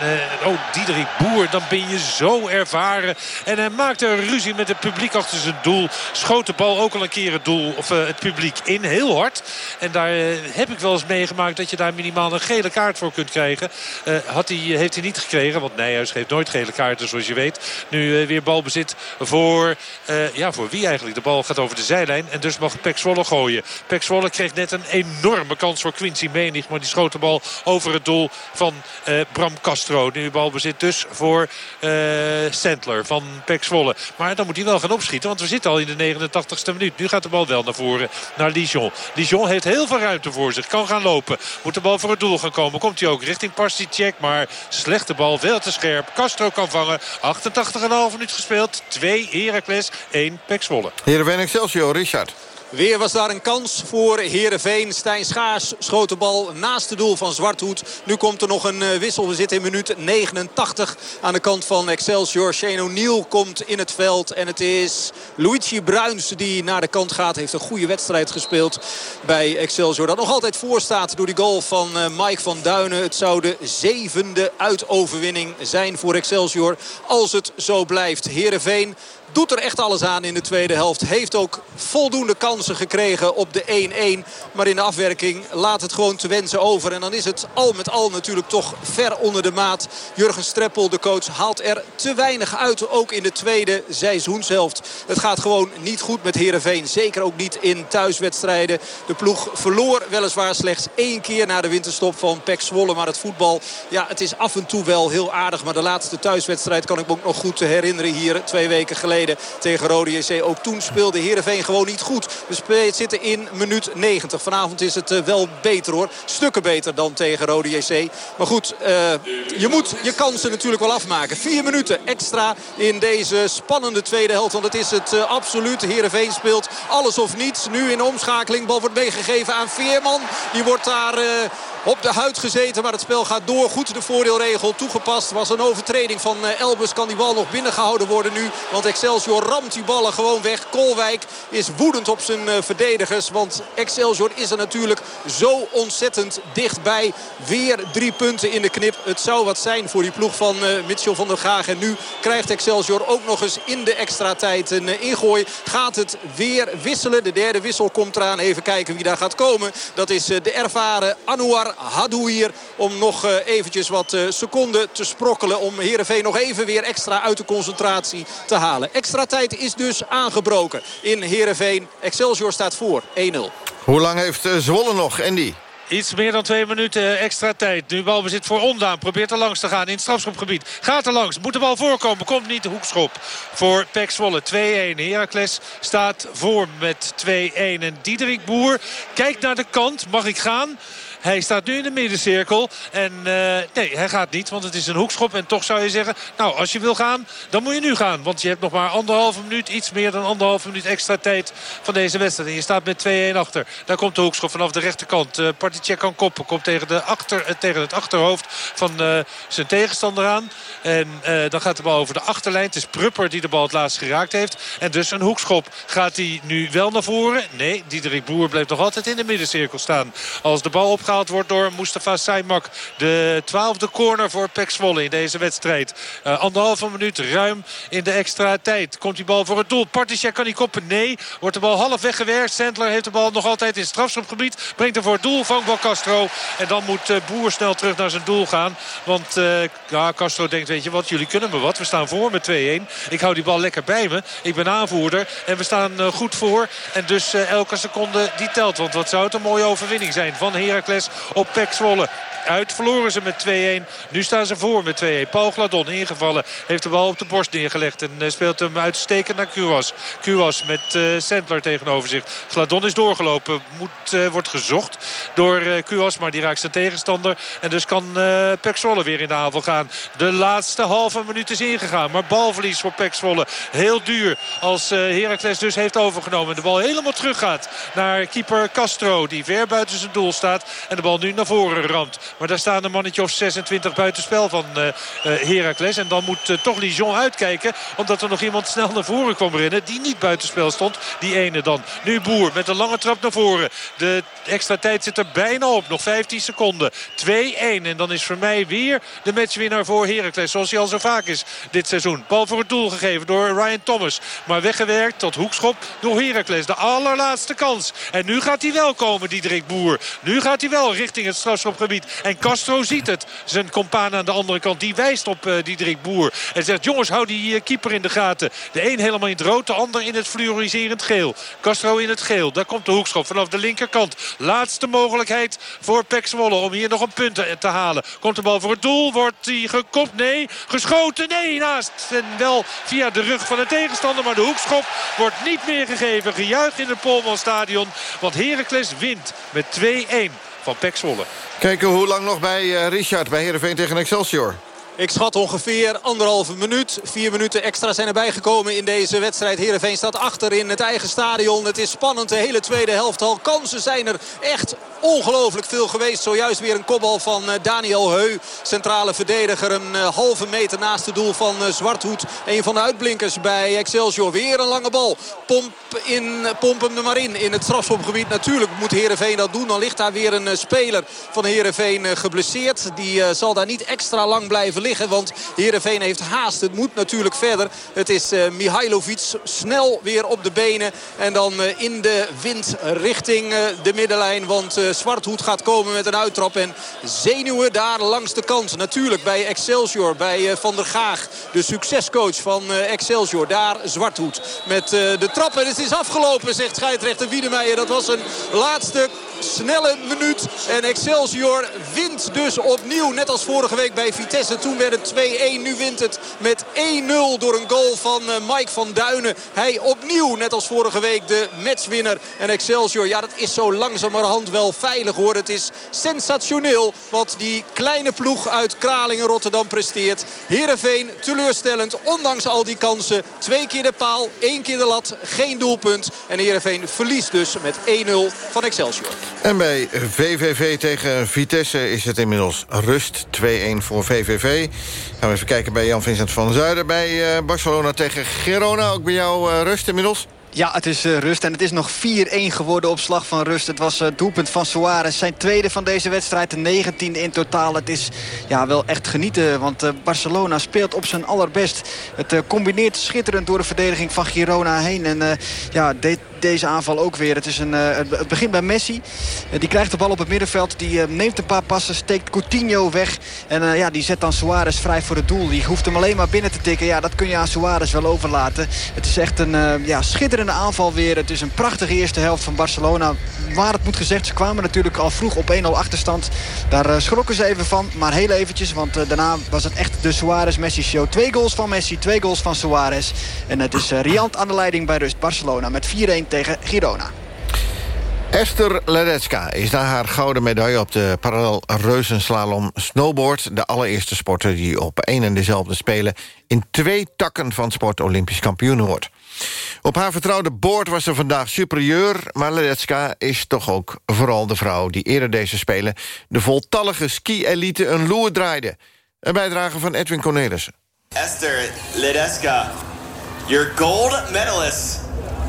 oh, Diederik Boer, dan ben je zo ervaren. En hij maakte ruzie met het publiek achter zijn doel. Schoot de bal ook al een keer het doel, of het publiek in, heel hard. En daar heb ik wel eens meegemaakt dat je daar minimaal een gele kaart voor kunt krijgen. Had hij, heeft hij niet gekregen, want Nijhuis geeft nooit gele kaarten zoals je weet. Nu weer balbezit voor, uh, ja, voor wie eigenlijk? De bal gaat over de zijlijn en dus mag Pek Zwolle gooien. Pek Zwolle kreeg net een enorme kans voor Quincy Menig. Maar die schoot de bal over het doel van Bram Castro. Nu balbezit dus voor Sandler van Pek Zwolle. Maar dan moet hij wel gaan opschieten, want we zitten al in de 89ste minuut. Nu gaat de bal wel naar voren, naar Dijon. Dijon heeft heel veel ruimte voor zich. Kan gaan lopen. Moet de bal voor het doel gaan komen. Komt hij ook richting Check. Maar slechte bal. Veel te scherp. Castro kan vangen. 88,5 minuut gespeeld. 2 Heracles. 1 Pek Zwolle. Heerenveen Excelsior. Richard. Weer was daar een kans voor Heerenveen. Stijn Schaars schoot de bal naast het doel van Zwarthoed. Nu komt er nog een eh, wissel. We zitten in minuut 89 aan de kant van Excelsior. Shane O'Neill komt in het veld. En het is Luigi Bruins die naar de kant gaat. Heeft een goede wedstrijd gespeeld bij Excelsior. Dat nog altijd voorstaat door die goal van eh, Mike van Duinen. Het zou de zevende uitoverwinning zijn voor Excelsior. Als het zo blijft. Heerenveen Doet er echt alles aan in de tweede helft. Heeft ook voldoende kansen gekregen op de 1-1. Maar in de afwerking laat het gewoon te wensen over. En dan is het al met al natuurlijk toch ver onder de maat. Jurgen Streppel, de coach, haalt er te weinig uit. Ook in de tweede seizoenshelft. Het gaat gewoon niet goed met Heerenveen. Zeker ook niet in thuiswedstrijden. De ploeg verloor weliswaar slechts één keer na de winterstop van Pek Zwolle. Maar het voetbal, ja, het is af en toe wel heel aardig. Maar de laatste thuiswedstrijd kan ik me ook nog goed herinneren hier twee weken geleden tegen Rode JC. Ook toen speelde Heerenveen gewoon niet goed. We zitten in minuut 90. Vanavond is het eh, wel beter hoor. Stukken beter dan tegen Rode JC. Maar goed, uh, je moet je kansen natuurlijk wel afmaken. Vier minuten extra in deze spannende tweede helft. Want het is het uh, absoluut. Heerenveen speelt alles of niets. Nu in omschakeling. Bal wordt meegegeven aan Veerman. Die wordt daar... op de huid gezeten. Maar het spel gaat door. Goed de voordeelregel toegepast. Was een overtreding van Elbus. Kan die bal nog binnengehouden worden nu. Want Excelsior ramt die ballen gewoon weg. Kolwijk is woedend op zijn verdedigers. Want Excelsior is er natuurlijk zo ontzettend dichtbij. Weer drie punten in de knip. Het zou wat zijn voor die ploeg van Mitchell van der Graag. En nu krijgt Excelsior ook nog eens in de extra tijd een ingooi. Gaat het weer wisselen. De derde wissel komt eraan. Even kijken wie daar gaat komen. Dat is de ervaren Anouar Hadouier. Om nog eventjes wat seconden te sprokkelen. Om Heerenveen nog even weer extra uit de concentratie te halen. Extra tijd is dus aangebroken in Heerenveen. Excelsior staat voor 1-0. Hoe lang heeft Zwolle nog, Andy? Iets meer dan twee minuten extra tijd. Nu balbezit voor Ondaan. Probeert er langs te gaan in het strafschopgebied. Gaat er langs. Moet de bal voorkomen. Komt niet de hoekschop voor Pek Zwolle. 2-1. Heracles staat voor met 2-1. En Diederik Boer kijkt naar de kant. Mag ik gaan? Hij staat nu in de middencirkel. En uh, nee, hij gaat niet, want het is een hoekschop. En toch zou je zeggen, nou, als je wil gaan, dan moet je nu gaan. Want je hebt nog maar anderhalve minuut, iets meer dan anderhalve minuut extra tijd van deze wedstrijd. En je staat met 2-1 achter. Daar komt de hoekschop vanaf de rechterkant. Uh, Particek kan koppen, komt tegen, de achter, uh, tegen het achterhoofd van zijn tegenstander aan. En dan gaat de bal over de achterlijn. Het is Prupper die de bal het laatst geraakt heeft. En dus een hoekschop. Gaat hij nu wel naar voren? Nee, Diederik Boer bleef nog altijd in de middencirkel staan. Als de bal opgaat wordt door Mustafa Saimak. De twaalfde corner voor Pek Zwolle in deze wedstrijd. Uh, anderhalve minuut ruim in de extra tijd. Komt die bal voor het doel. Partisja kan die koppen? Nee. Wordt de bal half weggewerkt. Sandler heeft de bal nog altijd in strafschopgebied. Brengt er voor het doel van Castro. En dan moet uh, Boer snel terug naar zijn doel gaan. Want uh, ja, Castro denkt, weet je wat, jullie kunnen me wat. We staan voor met 2-1. Ik hou die bal lekker bij me. Ik ben aanvoerder. En we staan goed voor. En dus elke seconde die telt. Want wat zou het een mooie overwinning zijn van Heracles op Pek uit. Verloren ze met 2-1. Nu staan ze voor met 2-1. Paul Gladon ingevallen. Heeft de bal op de borst neergelegd. En uh, speelt hem uitstekend naar Kuwas. Kuwas met uh, Sandler tegenover zich. Gladon is doorgelopen. Moet, uh, wordt gezocht door Kuwas. Maar die raakt zijn tegenstander. En dus kan Zwolle weer in de aanval gaan. De laatste halve minuut is ingegaan. Maar balverlies voor Pek Zwolle. Heel duur. Als Heracles dus heeft overgenomen. De bal helemaal terug gaat naar keeper Castro. Die ver buiten zijn doel staat. En de bal nu naar voren ramt. Maar daar staan een mannetje of 26 buitenspel van uh, uh, Heracles. En dan moet uh, toch Lijon uitkijken. Omdat er nog iemand snel naar voren kwam rennen. Die niet buitenspel stond. Die ene dan. Nu Boer met een lange trap naar voren. De extra tijd zit er bijna op. Nog 15 seconden. 2-1. En dan is voor mij weer de matchwinnaar voor Heracles. Zoals hij al zo vaak is dit seizoen. Bal voor het doel gegeven door Ryan Thomas. Maar weggewerkt tot hoekschop door Heracles. De allerlaatste kans. En nu gaat hij wel komen, Diederik Boer. Nu gaat hij wel richting het strafschopgebied. En Castro ziet het. Zijn compaan aan de andere kant. Die wijst op uh, Diederik Boer. En zegt jongens hou die uh, keeper in de gaten. De een helemaal in het rood. De ander in het fluoriserend geel. Castro in het geel. Daar komt de hoekschop vanaf de linkerkant. Laatste mogelijkheid voor Pek Zwolle. Om hier nog een punt te halen. Komt de bal voor het doel. Wordt hij gekopt? Nee. Geschoten? Nee. Naast. En wel via de rug van de tegenstander. Maar de hoekschop wordt niet meer gegeven. Gejuich in het Polmanstadion. Want Heracles wint met 2-1 van Pek. Kijken hoe lang nog bij uh, Richard bij Heerenveen tegen Excelsior. Ik schat ongeveer anderhalve minuut. Vier minuten extra zijn erbij gekomen in deze wedstrijd. Heerenveen staat achter in het eigen stadion. Het is spannend de hele tweede helft al. Kansen zijn er echt ongelooflijk veel geweest. Zojuist weer een kopbal van eh, Daniel Heu. Centrale verdediger een eh, halve meter naast het doel van eh, Zwarthoed. Een van de uitblinkers bij Excelsior. Weer een lange bal. Pomp, in, pomp hem er maar in. In het strafschopgebied natuurlijk moet Heerenveen dat doen. Dan ligt daar weer een speler van Heerenveen geblesseerd. Die zal daar niet extra lang blijven liggen. Want Heerenveen heeft haast. Het moet natuurlijk verder. Het is Mihailovic snel weer op de benen. En dan in de wind richting de middenlijn. Want Zwarthoed gaat komen met een uittrap. En zenuwen daar langs de kant. Natuurlijk bij Excelsior, bij eh, Van der Gaag. De succescoach van eh, Excelsior. Daar Zwarthoed met eh, de trap. En het is afgelopen, zegt scheidsrechter Wiedemeijer. Dat was een laatste snelle minuut. En Excelsior wint dus opnieuw. Net als vorige week bij Vitesse. Toen werd het 2-1. Nu wint het met 1-0 door een goal van Mike van Duinen. Hij opnieuw, net als vorige week, de matchwinner. En Excelsior, ja dat is zo langzamerhand wel veilig hoor. Het is sensationeel wat die kleine ploeg uit Kralingen Rotterdam presteert. Heerenveen teleurstellend, ondanks al die kansen. Twee keer de paal, één keer de lat, geen doelpunt. En Heerenveen verliest dus met 1-0 van Excelsior. En bij VVV tegen Vitesse is het inmiddels rust. 2-1 voor VVV. Gaan we even kijken bij Jan-Vincent van Zuiden. Bij eh, Barcelona tegen Girona. Ook bij jou uh, rust inmiddels? Ja, het is uh, rust en het is nog 4-1 geworden op slag van rust. Het was het doelpunt van Suarez. Zijn tweede van deze wedstrijd, de 19e in totaal. Het is ja, wel echt genieten, want Barcelona speelt op zijn allerbest. Het combineert schitterend door de verdediging van Girona heen. En ja, de, deze aanval ook weer. Het, is een, het begint bij Messi. die krijgt de bal op het middenveld. Die neemt een paar passen, steekt Coutinho weg. En ja, die zet dan Suarez vrij voor het doel. Die hoeft hem alleen maar binnen te tikken. Ja, dat kun je aan Suarez wel overlaten. Het is echt een ja, schitterend de aanval weer. Het is een prachtige eerste helft van Barcelona. Waar het moet gezegd, ze kwamen natuurlijk al vroeg op 1-0 achterstand. Daar schrokken ze even van, maar heel eventjes. Want daarna was het echt de Suarez-Messi-show. Twee goals van Messi, twee goals van Suarez. En het is Riant aan de leiding bij Rust. Barcelona met 4-1 tegen Girona. Esther Ledetzka is na haar gouden medaille op de parallel reuzenslalom snowboard... de allereerste sporter die op één en dezelfde spelen... in twee takken van sport olympisch kampioen wordt. Op haar vertrouwde boord was ze vandaag superieur... maar Ledetzka is toch ook vooral de vrouw die eerder deze spelen... de voltallige ski-elite een loer draaide. Een bijdrage van Edwin Cornelissen. Esther Ledetzka, your gold medalist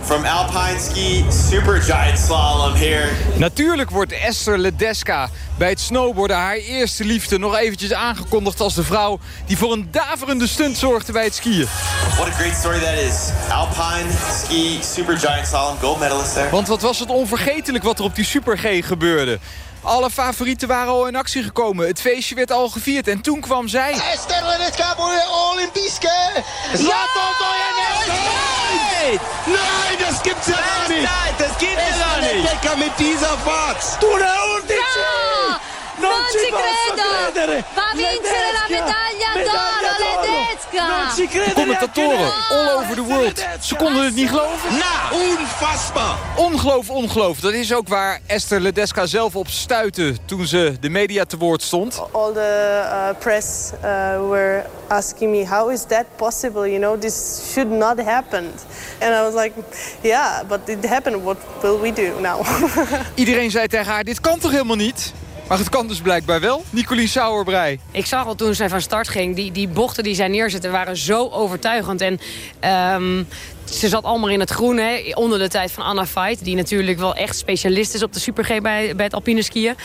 from Alpine Ski Supergiant Slalom here. Natuurlijk wordt Esther Ledeska bij het snowboarden haar eerste liefde nog eventjes aangekondigd als de vrouw die voor een daverende stunt zorgde bij het skiën. What a great story that is. Alpine Ski Supergiant Slalom gold medalist there. Want wat was het onvergetelijk wat er op die Super G gebeurde. Alle favorieten waren al in actie gekomen. Het feestje werd al gevierd en toen kwam zij. Voor de Olympiske! Ja! Nee! Das gibt's ja gar nicht! Das geht ja gar nicht! Lecker mit dieser Fahrt! Du der Ultici! Non, non ci, ci credo! Va a vincere la medaglia d'oro! Non ci credo de commentatoren all over the world, ze konden het niet geloven. Na, unfassbar! Ongeloof, ongeloof. Dat is ook waar Esther Ledeska zelf op stuitte toen ze de media te woord stond. All the uh, press uh, were asking me, how is that possible? You know, this should not happen. And I was like, yeah, but it happened. What will we do now? Iedereen zei tegen haar, dit kan toch helemaal niet? Maar het kan dus blijkbaar wel. Nicolien Sauerbrei. Ik zag al toen zij van start ging. Die, die bochten die zij neerzetten waren zo overtuigend. En um, ze zat allemaal in het groen. Hè, onder de tijd van Anna Veit. Die natuurlijk wel echt specialist is op de Super G bij, bij het alpine skiën.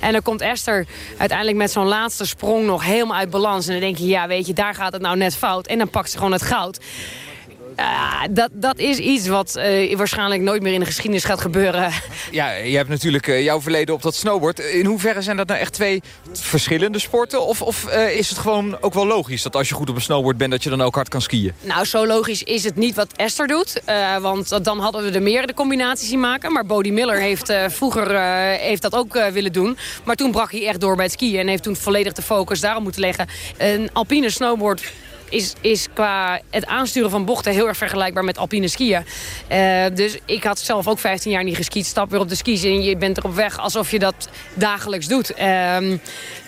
En dan komt Esther uiteindelijk met zo'n laatste sprong nog helemaal uit balans. En dan denk je, ja weet je, daar gaat het nou net fout. En dan pakt ze gewoon het goud. Uh, dat, dat is iets wat uh, waarschijnlijk nooit meer in de geschiedenis gaat gebeuren. Ja, je hebt natuurlijk uh, jouw verleden op dat snowboard. In hoeverre zijn dat nou echt twee verschillende sporten? Of, of is het gewoon ook wel logisch dat als je goed op een snowboard bent... dat je dan ook hard kan skiën? Nou, zo logisch is het niet wat Esther doet. want dan hadden we er meerdere combinaties in maken. Maar Bodie Miller heeft vroeger heeft dat ook willen doen. Maar toen brak hij echt door bij het skiën. En heeft toen volledig de focus daarop moeten leggen. Een alpine snowboard is, is qua het aansturen van bochten heel erg vergelijkbaar met alpine skiën. Uh, dus ik had zelf ook 15 jaar niet geskiet. Stap weer op de skis en je bent er op weg alsof je dat dagelijks doet. Uh,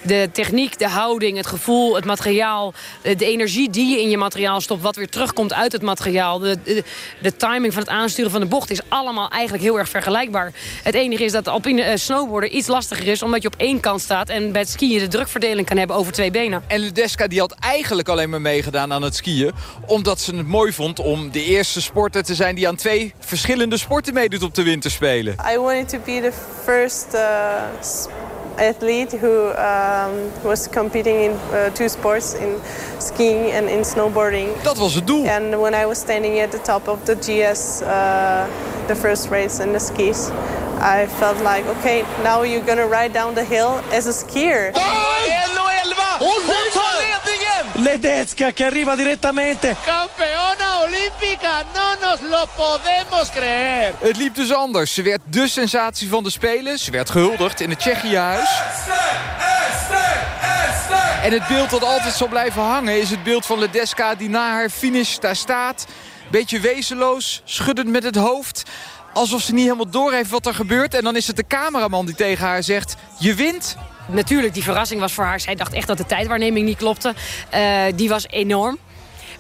de techniek, de houding, het gevoel, het materiaal... de energie die je in je materiaal stopt... wat weer terugkomt uit het materiaal... de, de, timing van het aansturen van de bocht... is allemaal eigenlijk heel erg vergelijkbaar. Het enige is dat alpine uh, snowboarden iets lastiger is... omdat je op één kant staat... en bij het skiën de drukverdeling kan hebben over twee benen. En Ludeska die had eigenlijk alleen maar meegedaan aan het skiën... omdat ze het mooi vond om de eerste sporter te zijn... die aan twee verschillende sporten meedoet op de winterspelen. I wanted to be the first... Uh, athlete who um, was competing in uh, two sports, in skiing and in snowboarding. Dat was het doel. And when I was standing at the top of the GS, uh, the first race in the skis, I felt like, okay, now you're gonna ride down the hill as a skier. Ledecka che arriva direttamente. Campeona olímpica, no nos lo podemos creer. Het liep dus anders. Ze werd de sensatie van de Spelen. Ze werd gehuldigd in het Tsjechiëhuis. En het beeld dat altijd zal blijven hangen is het beeld van Ledeska die na haar finish daar staat. Beetje wezenloos, schuddend met het hoofd. Alsof ze niet helemaal doorheeft wat er gebeurt. En dan is het de cameraman die tegen haar zegt, je wint natuurlijk, die verrassing was voor haar. Zij dacht echt dat de tijdwaarneming niet klopte. Uh, die was enorm.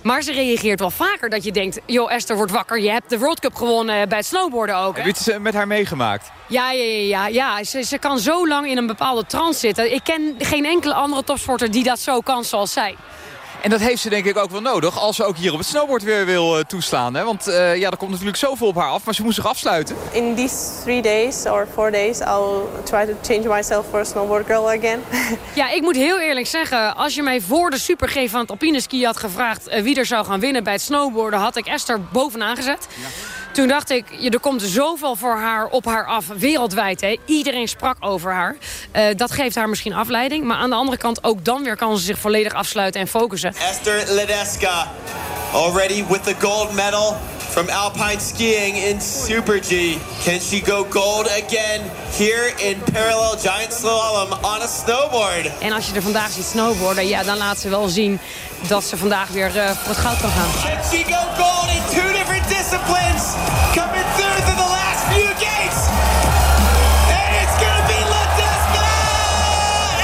Maar ze reageert wel vaker dat je denkt... joh, Esther wordt wakker, je hebt de World Cup gewonnen bij het snowboarden ook. Heb je het met haar meegemaakt? Ja, ja, ja, ja, ja. Ze, ze kan zo lang in een bepaalde trance zitten. Ik ken geen enkele andere topsporter die dat zo kan zoals zij. En dat heeft ze denk ik ook wel nodig als ze ook hier op het snowboard weer wil uh, toeslaan. Hè? Want uh, ja, er komt natuurlijk zoveel op haar af, maar ze moest zich afsluiten. In these three days or four days, I'll try to change myself for a snowboard girl again. ja, ik moet heel eerlijk zeggen, als je mij voor de Super G van het alpine ski had gevraagd uh, wie er zou gaan winnen bij het snowboarden, had ik Esther bovenaan gezet. Ja. Toen dacht ik, er komt zoveel voor haar op haar af, wereldwijd. Hè. Iedereen sprak over haar. Uh, dat geeft haar misschien afleiding. Maar aan de andere kant, ook dan weer kan ze zich volledig afsluiten en focussen. Esther Ledeska, already with the gold medal from alpine skiing in Super G. Can she go gold again here in parallel giant slalom on a snowboard? En als je er vandaag ziet snowboarden, ja, dan laat ze wel zien dat ze vandaag weer uh, voor het goud kan gaan. Can she go gold in two different disciplines? Coming through to the last few gates. And it's gonna be Ledeska!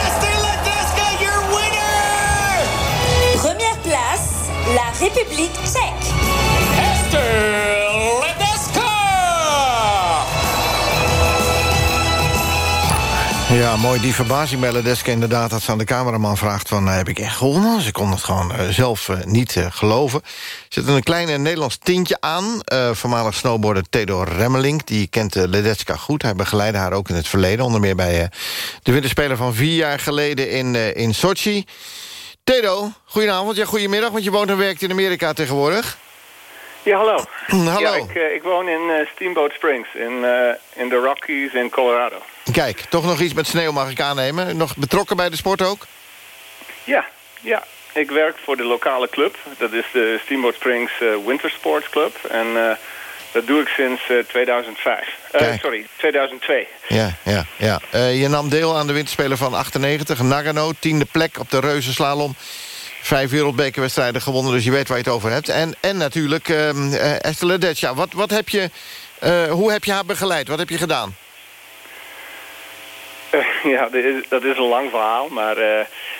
Esther Ledeska, your winner! Première place, la République tchèque. Ja, mooi. Die verbazing bij Ledeska inderdaad... dat ze aan de cameraman vraagt van... heb ik echt gewonnen? Ze kon het gewoon uh, zelf uh, niet geloven. Zit een klein Nederlands tintje aan. voormalig snowboarder Theodor Remmeling. Die kent Ledeska goed. Hij begeleidde haar ook in het verleden. Onder meer bij de winterspeler van vier jaar geleden in, in Sochi. Thedo, goedenavond. Ja, goedemiddag, want je woont en werkt in Amerika tegenwoordig. Ja, hallo. hallo. Ja, ik, uh, ik, woon in uh, Steamboat Springs, in, uh, in de Rockies in Colorado. Kijk, toch nog iets met sneeuw mag ik aannemen. Nog betrokken bij de sport ook? Ja, ja. Ik werk voor de lokale club. Dat is de Steamboat Springs Winter Sports Club. En dat doe ik sinds 2005. sorry, 2002. Ja, ja, ja. je nam deel aan de winterspelen van 98. Nagano, tiende plek op de reuzenslalom vijf wereldbekerwedstrijden gewonnen, dus je weet waar je het over hebt. En, en natuurlijk uh, Esther Ledetja. Wat, wat heb je, uh, hoe heb je haar begeleid? Wat heb je gedaan? Uh, ja, dat is, een lang verhaal. Maar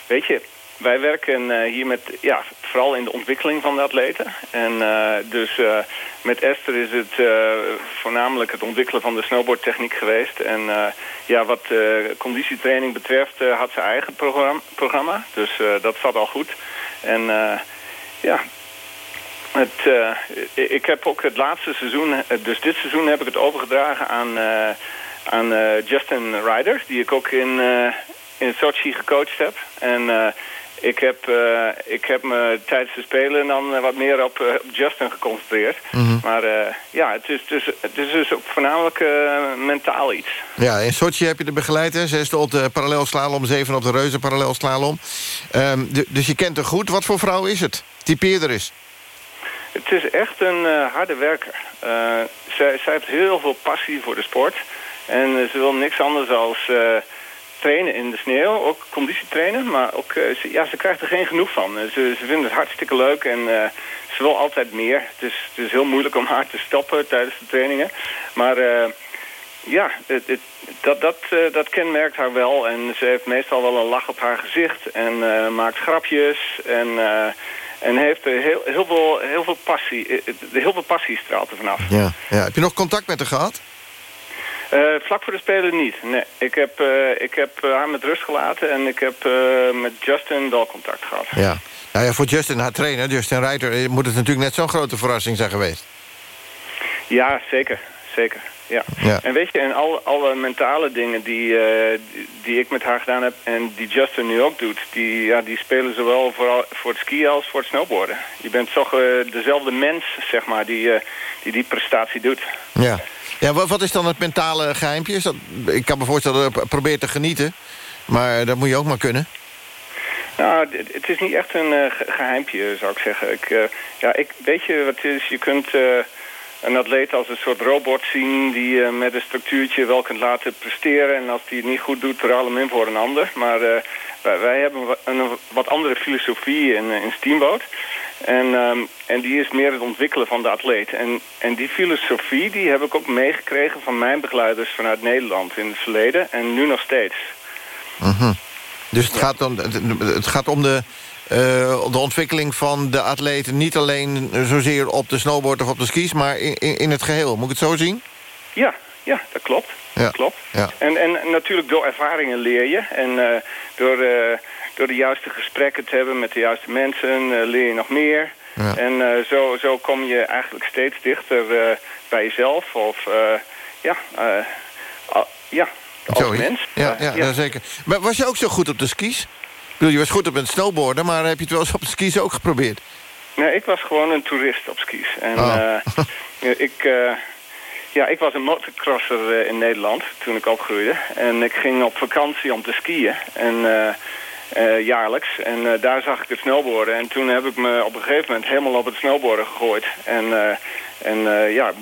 weet je, wij werken hier met, ja, vooral in de ontwikkeling van de atleten. En dus met Esther is het voornamelijk het ontwikkelen van de snowboardtechniek geweest. En ja, wat conditietraining betreft had ze eigen programma dus dat zat al goed. En uh, ja, uh, ik heb ook het laatste seizoen, dus dit seizoen heb ik het overgedragen aan, aan Justin Ryder, die ik ook in, in Sochi gecoacht heb. En ik heb, ik heb me tijdens de Spelen dan wat meer op, op Justin geconcentreerd. Mm -hmm. Maar ja, het is, dus, het is dus ook voornamelijk mentaal iets. Ja, in Sochi heb je de begeleid, hè? Zesde op de parallelslalom, zeven op de reuze parallelslalom. Um, dus je kent haar goed. Wat voor vrouw is het? Typeerder is. Het is echt een harde werker. Zij, zij heeft heel veel passie voor de sport. En ze wil niks anders als trainen in de sneeuw, ook conditie trainen. Maar ook, eh, ze, ja, ze krijgt er geen genoeg van. Eh, ze, ze vinden het hartstikke leuk en eh, ze wil altijd meer. Het is, het is heel moeilijk om haar te stoppen tijdens de trainingen. Maar ja, het, het- dat, dat, dat kenmerkt haar wel. En ze heeft meestal wel een lach op haar gezicht en maakt grapjes. En, en heeft heel, heel, veel, heel, veel passie, heel veel passie straalt er vanaf. Ja. Ja. Heb je nog contact met haar gehad? Eh, vlak voor de Spelen niet. Nee, ik heb, eh, ik heb eh, haar met rust gelaten en ik heb met Justin wel contact gehad. Ja. Nou ja, voor Justin, haar trainer, Justin Reiter... moet het natuurlijk net zo'n grote verrassing zijn geweest. Ja, zeker. Zeker. Ja. Ja. En weet je, en alle, alle mentale dingen die, die, die ik met haar gedaan heb en die Justin nu ook doet, die, ja, die spelen zowel voor, voor het skiën als voor het snowboarden. Je bent toch dezelfde mens, zeg maar, die, die die prestatie doet. Ja. Ja, wat, is dan het mentale geheimpje? Is dat, ik kan me voorstellen, dat probeer te genieten. Maar dat moet je ook maar kunnen. Nou, het is niet echt een ge- geheimpje, zou ik zeggen. Ik, eh, ja, ik, weet je wat het is? Je kunt eh, een atleet als een soort robot zien... die eh, met een structuurtje wel kunt laten presteren. En als die het niet goed doet, ruil hem in voor een ander. Maar wij, wij hebben een wat andere filosofie in, in Steamboat. En, ehm, en die is meer het ontwikkelen van de atleet. En, en die filosofie die heb ik ook meegekregen van mijn begeleiders vanuit Nederland in het verleden. En nu nog steeds. Mhm. Dus het, gaat om, het, gaat om de, eh, de ontwikkeling van de atleten... niet alleen zozeer op de snowboard of op de skis... maar in, in, het geheel. Moet ik het zo zien? Ja, ja, dat klopt. Ja. Dat klopt. Ja. En, en natuurlijk door ervaringen leer je. En eh, door, eh, door de juiste gesprekken te hebben met de juiste mensen eh, leer je nog meer. Ja. En eh, zo, zo kom je eigenlijk steeds dichter eh, bij jezelf. Of ja, ja, als mens. Ja, ja, ja, zeker. Maar was je ook zo goed op de skis? Ik bedoel, je was goed op het snowboarden... maar heb je het wel eens op de skis ook geprobeerd? Nee, ik was gewoon een toerist op skis. En Oh. ik, ja, ik was een motocrosser in Nederland toen ik opgroeide. En ik ging op vakantie om te skiën. En, eh, jaarlijks. En eh, daar zag ik het snowboarden. En toen heb ik me op een gegeven moment helemaal op het snowboarden gegooid. En, eh, en ja,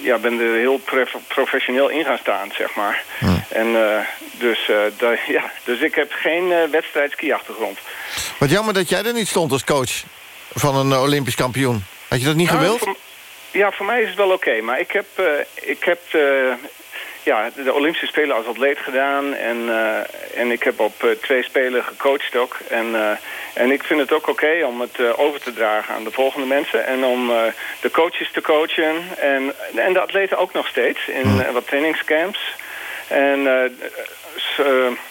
ja, ben er heel prof- professioneel in gaan staan, zeg maar. En eh, dus, ja, dus ik heb geen eh wedstrijd ski-achtergrond. Wat jammer dat jij er niet stond als coach van een Olympisch kampioen. Had je dat niet Nou, gewild? voor- ja, voor mij is het wel oké. Maar ik heb, ik heb ja, de Olympische Spelen als atleet gedaan. En, eh, en ik heb op eh, twee spelen gecoacht ook. En, eh, en ik vind het ook oké om het over te dragen aan de volgende mensen. En om de coaches te coachen. En, en de atleten ook nog steeds in eh, wat trainingscamps. En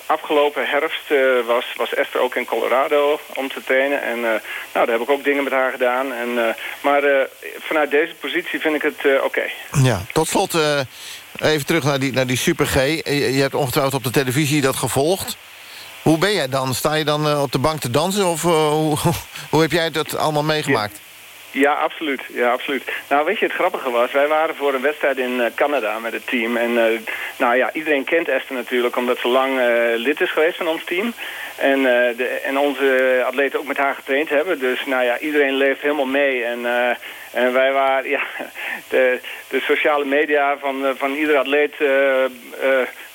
afgelopen herfst was, was Esther ook in Colorado om te trainen. En nou, daar heb ik ook dingen met haar gedaan. En, maar vanuit deze positie vind ik het oké. Ja, tot slot even terug naar die, naar die Super G. Je, hebt ongetwijfeld op de televisie dat gevolgd. Hoe ben jij dan? Sta je dan eh, op de bank te dansen? Of eh, hoe, hoe heb jij dat allemaal meegemaakt? Absoluut. Ja, absoluut. Nou, weet je, het grappige was, wij waren voor een wedstrijd in eh, Canada met het team. En eh, nou ja, iedereen kent Esther natuurlijk, omdat ze lang eh, lid is geweest van ons team. En, de, en onze atleten ook met haar getraind hebben. Dus nou ja, iedereen leeft helemaal mee. En, en wij waren, ja, de, de sociale media van, van ieder atleet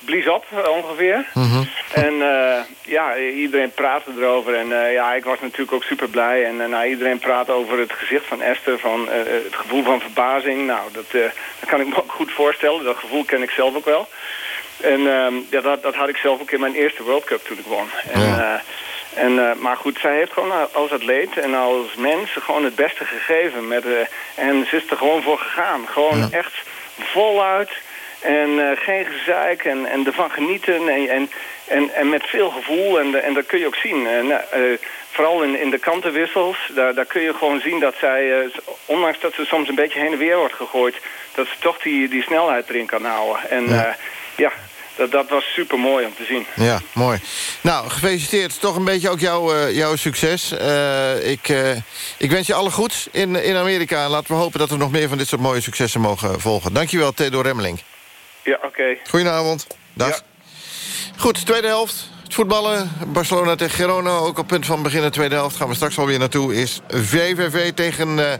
blies op eh, ongeveer. En eh, ja, iedereen praatte erover. En eh, ja, ik was natuurlijk ook super blij. En nou, iedereen praat over het gezicht van Esther, van het gevoel van verbazing. Nou, dat, dat kan ik me ook goed voorstellen. Dat gevoel ken ik zelf ook wel. En ehm, ja, dat, dat had ik zelf ook in mijn eerste World Cup toen ik won. En, en, maar goed, zij heeft gewoon als atleet en als mens gewoon het beste gegeven. Met, eh, en ze is er gewoon voor gegaan. Gewoon echt voluit. En eh, geen gezeik en, en ervan genieten en, en, en, en met veel gevoel. En, en dat kun je ook zien. En, eh, vooral in, in de kantenwissels, daar, daar kun je gewoon zien dat zij, eh, ondanks dat ze soms een beetje heen en weer wordt gegooid, dat ze toch die, die snelheid erin kan houden. En ja, ja dat, dat was super mooi om te zien. Ja, mooi. Nou, gefeliciteerd. Toch een beetje ook jouw, eh, jouw succes. Eh, ik, eh, ik wens je alle goeds in, in Amerika. Laten we hopen dat er nog meer van dit soort mooie successen mogen volgen. Dankjewel, Theodor Remmeling. Ja, oké. Goedenavond. Dag. Goed, tweede helft. Het voetballen. Barcelona tegen Girona. Ook op punt van beginnen tweede helft. Gaan we straks alweer naartoe. Is VVV tegen eh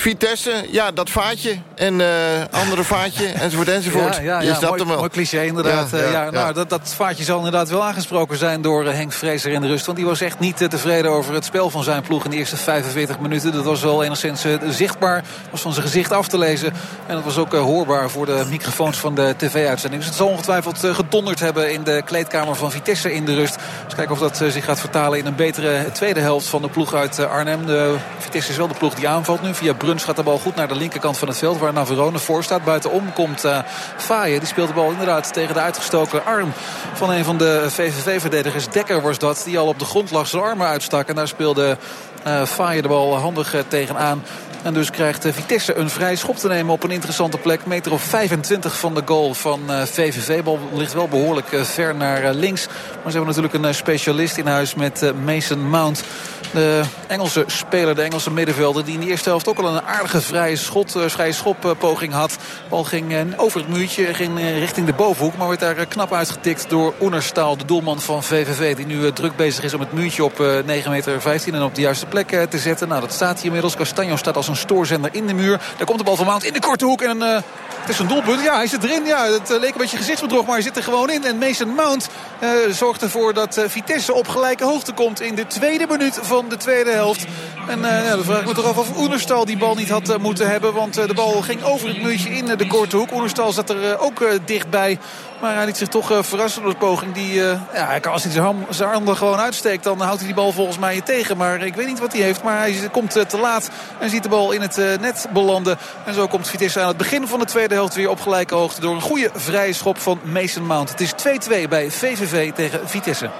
Vitesse, ja, dat vaatje. En eh, andere vaatje, enzovoort, enzovoort. Ja, ja, Je ja, snapt mooi, hem wel. mooi cliché inderdaad. Ja, Ja, nou. Dat, dat vaatje zal inderdaad wel aangesproken zijn door eh, Henk Vrezer in de rust. Want die was echt niet eh, tevreden over het spel van zijn ploeg in de eerste 45 minuten. Dat was wel enigszins eh, zichtbaar. was van zijn gezicht af te lezen. En dat was ook eh, hoorbaar voor de microfoons van de tv-uitzending. Dus het zal ongetwijfeld eh, gedonderd hebben in de kleedkamer van Vitesse in de rust. Dus kijken of dat eh, zich gaat vertalen in een betere tweede helft van de ploeg uit eh, Arnhem. De Vitesse is wel de ploeg die aanvalt nu. Via Bruns gaat de bal goed naar de linkerkant van het veld. Waar Navarone voor staat. Buitenom komt eh Faaien. Die speelt de bal inderdaad tegen de uitgestoken arm van een van de VVV-verdedigers. Dekker was dat. Die al op de grond lag zijn armen uitstak. En daar speelde eh Faaien de bal handig eh, tegenaan. En dus krijgt Vitesse een vrij schop te nemen op een interessante plek. Meter of 25 van de goal van VVV. Bal ligt wel behoorlijk eh, ver naar links. Maar ze hebben natuurlijk een specialist in huis met Mason Mount. De Engelse speler, de Engelse middenvelder... die in de eerste helft ook al een aardige vrije, schot, eh, vrije schoppoging had. De bal ging eh, over het muurtje, ging eh, richting de bovenhoek... maar werd daar knap uitgetikt door Oenerstaal, de doelman van VVV... die nu druk bezig is om het muurtje op eh, 9 meter 15 en op de juiste plek te zetten. Nou, dat staat hier inmiddels. Castanjo staat als een stoorzender in de muur. Daar komt de bal van Mount in de korte hoek en een... het is een doelpunt. Ja, hij zit erin. Ja, het eh, leek een beetje gezichtsbedrog, maar hij zit er gewoon in. En Mason Mount eh, zorgt ervoor dat eh, Vitesse op gelijke hoogte komt in de tweede minuut van de tweede helft. En eh, dan vraag ik me toch af of Oenerstal die bal niet had moeten hebben. Want de bal ging over het muurtje in de korte hoek. Oenerstal zat er ook dichtbij. Maar hij liet zich toch verrassen door de poging. Die, ja, als hij zijn er gewoon uitsteekt, dan houdt hij die bal volgens mij tegen. Maar ik weet niet wat hij heeft. Maar hij komt te laat en ziet de bal in het net belanden. En zo komt Vitesse aan het begin van de tweede helft weer op gelijke hoogte. Door een goede vrije schop van Mason Mount. Het is 2-2 bij VVV tegen Vitesse.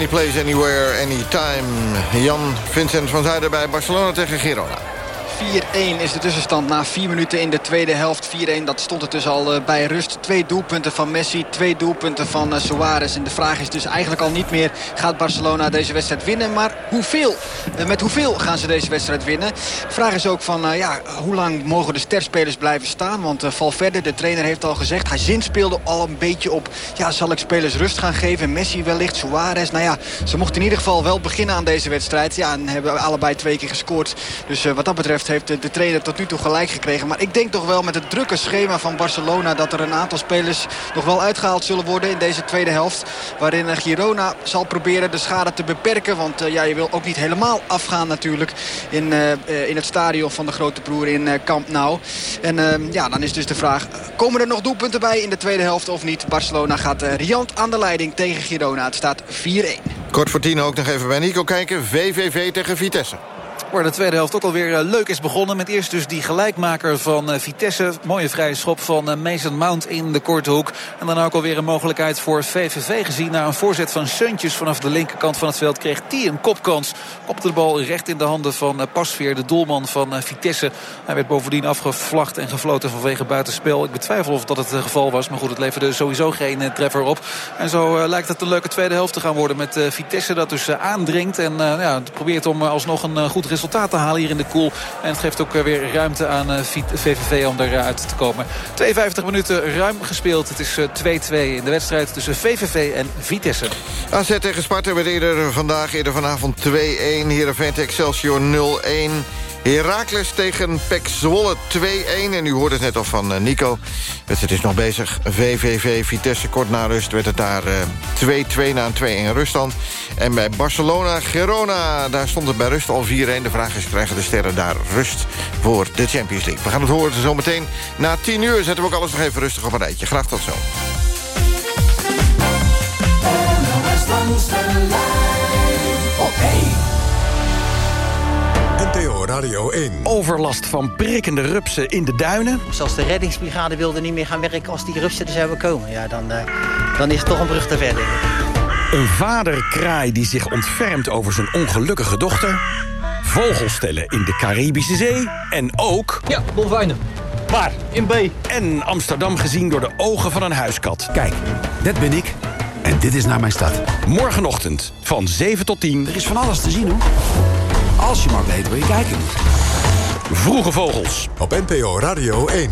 Wild and Any Place, Anywhere, Anytime. Jan Vincent van Zuiden bij Barcelona tegen Girona. 4-1 is de tussenstand na 4 minuten in de tweede helft. 4-1, dat stond er dus al eh, bij rust. Twee doelpunten van Messi, twee doelpunten van uh, Suarez. En de vraag is dus eigenlijk al niet meer... gaat Barcelona deze wedstrijd winnen, maar hoeveel? Uh, met hoeveel gaan ze deze wedstrijd winnen? De vraag is ook van, ja, hoe lang mogen de sterspelers blijven staan? Want Valverde, de trainer, heeft al gezegd... hij zinspeelde al een beetje op... ja, zal ik spelers rust gaan geven? Messi wellicht, Suarez. Nou ja, ze mochten in ieder geval wel beginnen aan deze wedstrijd. Ja, en hebben allebei twee keer gescoord. Dus wat dat betreft heeft de trainer tot nu toe gelijk gekregen. Maar ik denk toch wel met het drukke schema van Barcelona... dat er een aantal spelers nog wel uitgehaald zullen worden in deze tweede helft. Waarin Girona zal proberen de schade te beperken. Want uh, ja, je wil ook niet helemaal afgaan natuurlijk in, uh, in het stadion van de grote broer in Camp Nou. En ehm, ja, dan is dus de vraag, komen er nog doelpunten bij in de tweede helft of niet? Barcelona gaat riant aan de leiding tegen Girona. Het staat 4-1. Kort voor tien ook nog even bij Nico kijken. VVV tegen Vitesse. Waar de tweede helft ook alweer uh, leuk is begonnen. Met eerst dus die gelijkmaker van uh, Vitesse. Mooie vrije schop van uh, Mason Mount in de korte hoek. En dan ook alweer een mogelijkheid voor VVV gezien. Na een voorzet van Seuntjes vanaf de linkerkant van het veld kreeg die een kopkans. Kopte de bal recht in de handen van Pasveer, de doelman van Vitesse. Hij werd bovendien afgevlacht en gefloten vanwege buitenspel. Ik betwijfel of dat het geval was. Maar goed, het leverde sowieso geen treffer op. En zo lijkt het een leuke tweede helft te gaan worden met Vitesse. Dat dus aandringt en ja, probeert om alsnog een goed resultaat resultaat te halen hier in de koel. En het geeft ook weer ruimte aan VVV eh, om eruit te komen. 52 minuten ruim gespeeld. Het is 2-2 eh, in de wedstrijd tussen VVV en Vitesse. AZ tegen Sparta werd eerder vandaag, eerder vanavond 2-1. Heerenveen Excelsior 0-1. Herakles tegen Pek Zwolle 2-1. En u hoort het net al van uh, Nico. Het is nog bezig. VVV Vitesse kort na rust werd het daar 2-2 uh, na een 2-1 ruststand. En bij Barcelona Girona, daar stond het bij rust al 4-1. De vraag is, krijgen de sterren daar rust voor de Champions League? We gaan het horen zometeen. Na 10 uur zetten we ook alles nog even rustig op een rijtje. Graag tot zo. Op Radio 1. Overlast van prikkende rupsen in de duinen. Zelfs de reddingsbrigade wilde niet meer gaan werken als die rupsen er zouden komen. Ja, dan, uh, dan is het toch een brug te ver. Een vaderkraai die zich ontfermt over zijn ongelukkige dochter. Vogelstellen in de Caribische Zee. En ook... Ja, dolfijnen. Waar? In B. En Amsterdam gezien door de ogen van een huiskat. Kijk, dat ben ik. En dit is naar mijn stad. Morgenochtend van 7 tot 10. Er is van alles te zien hoor. Als je maar weet waar je kijken moet. Vroege Vogels. Op NPO Radio 1.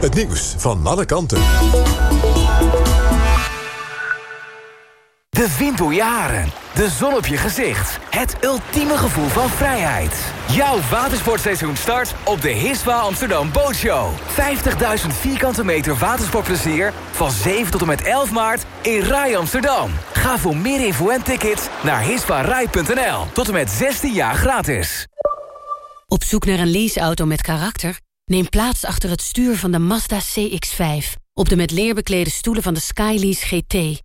Het nieuws van alle kanten. De wind door je haren. De zon op je gezicht. Het ultieme gevoel van vrijheid. Jouw watersportseizoen start op de Hiswa Amsterdam Bootshow. 50.000 vierkante meter watersportplezier van 7 tot en met 11 maart in Rai Amsterdam. Ga voor meer info en tickets naar hiswarai.nl. Tot en met 16 jaar gratis. Op zoek naar een leaseauto met karakter? Neem plaats achter het stuur van de Mazda CX-5. Op de met leer beklede stoelen van de Skylease GT.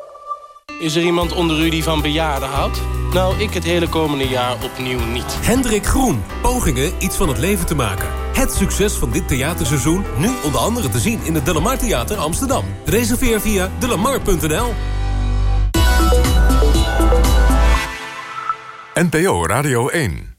Is er iemand onder u die van bejaarden houdt? Nou, ik het hele komende jaar opnieuw niet. Hendrik Groen. Pogingen iets van het leven te maken. Het succes van dit theaterseizoen nu onder andere te zien in het Delamar Theater Amsterdam. Reserveer via delamar.nl NPO Radio 1.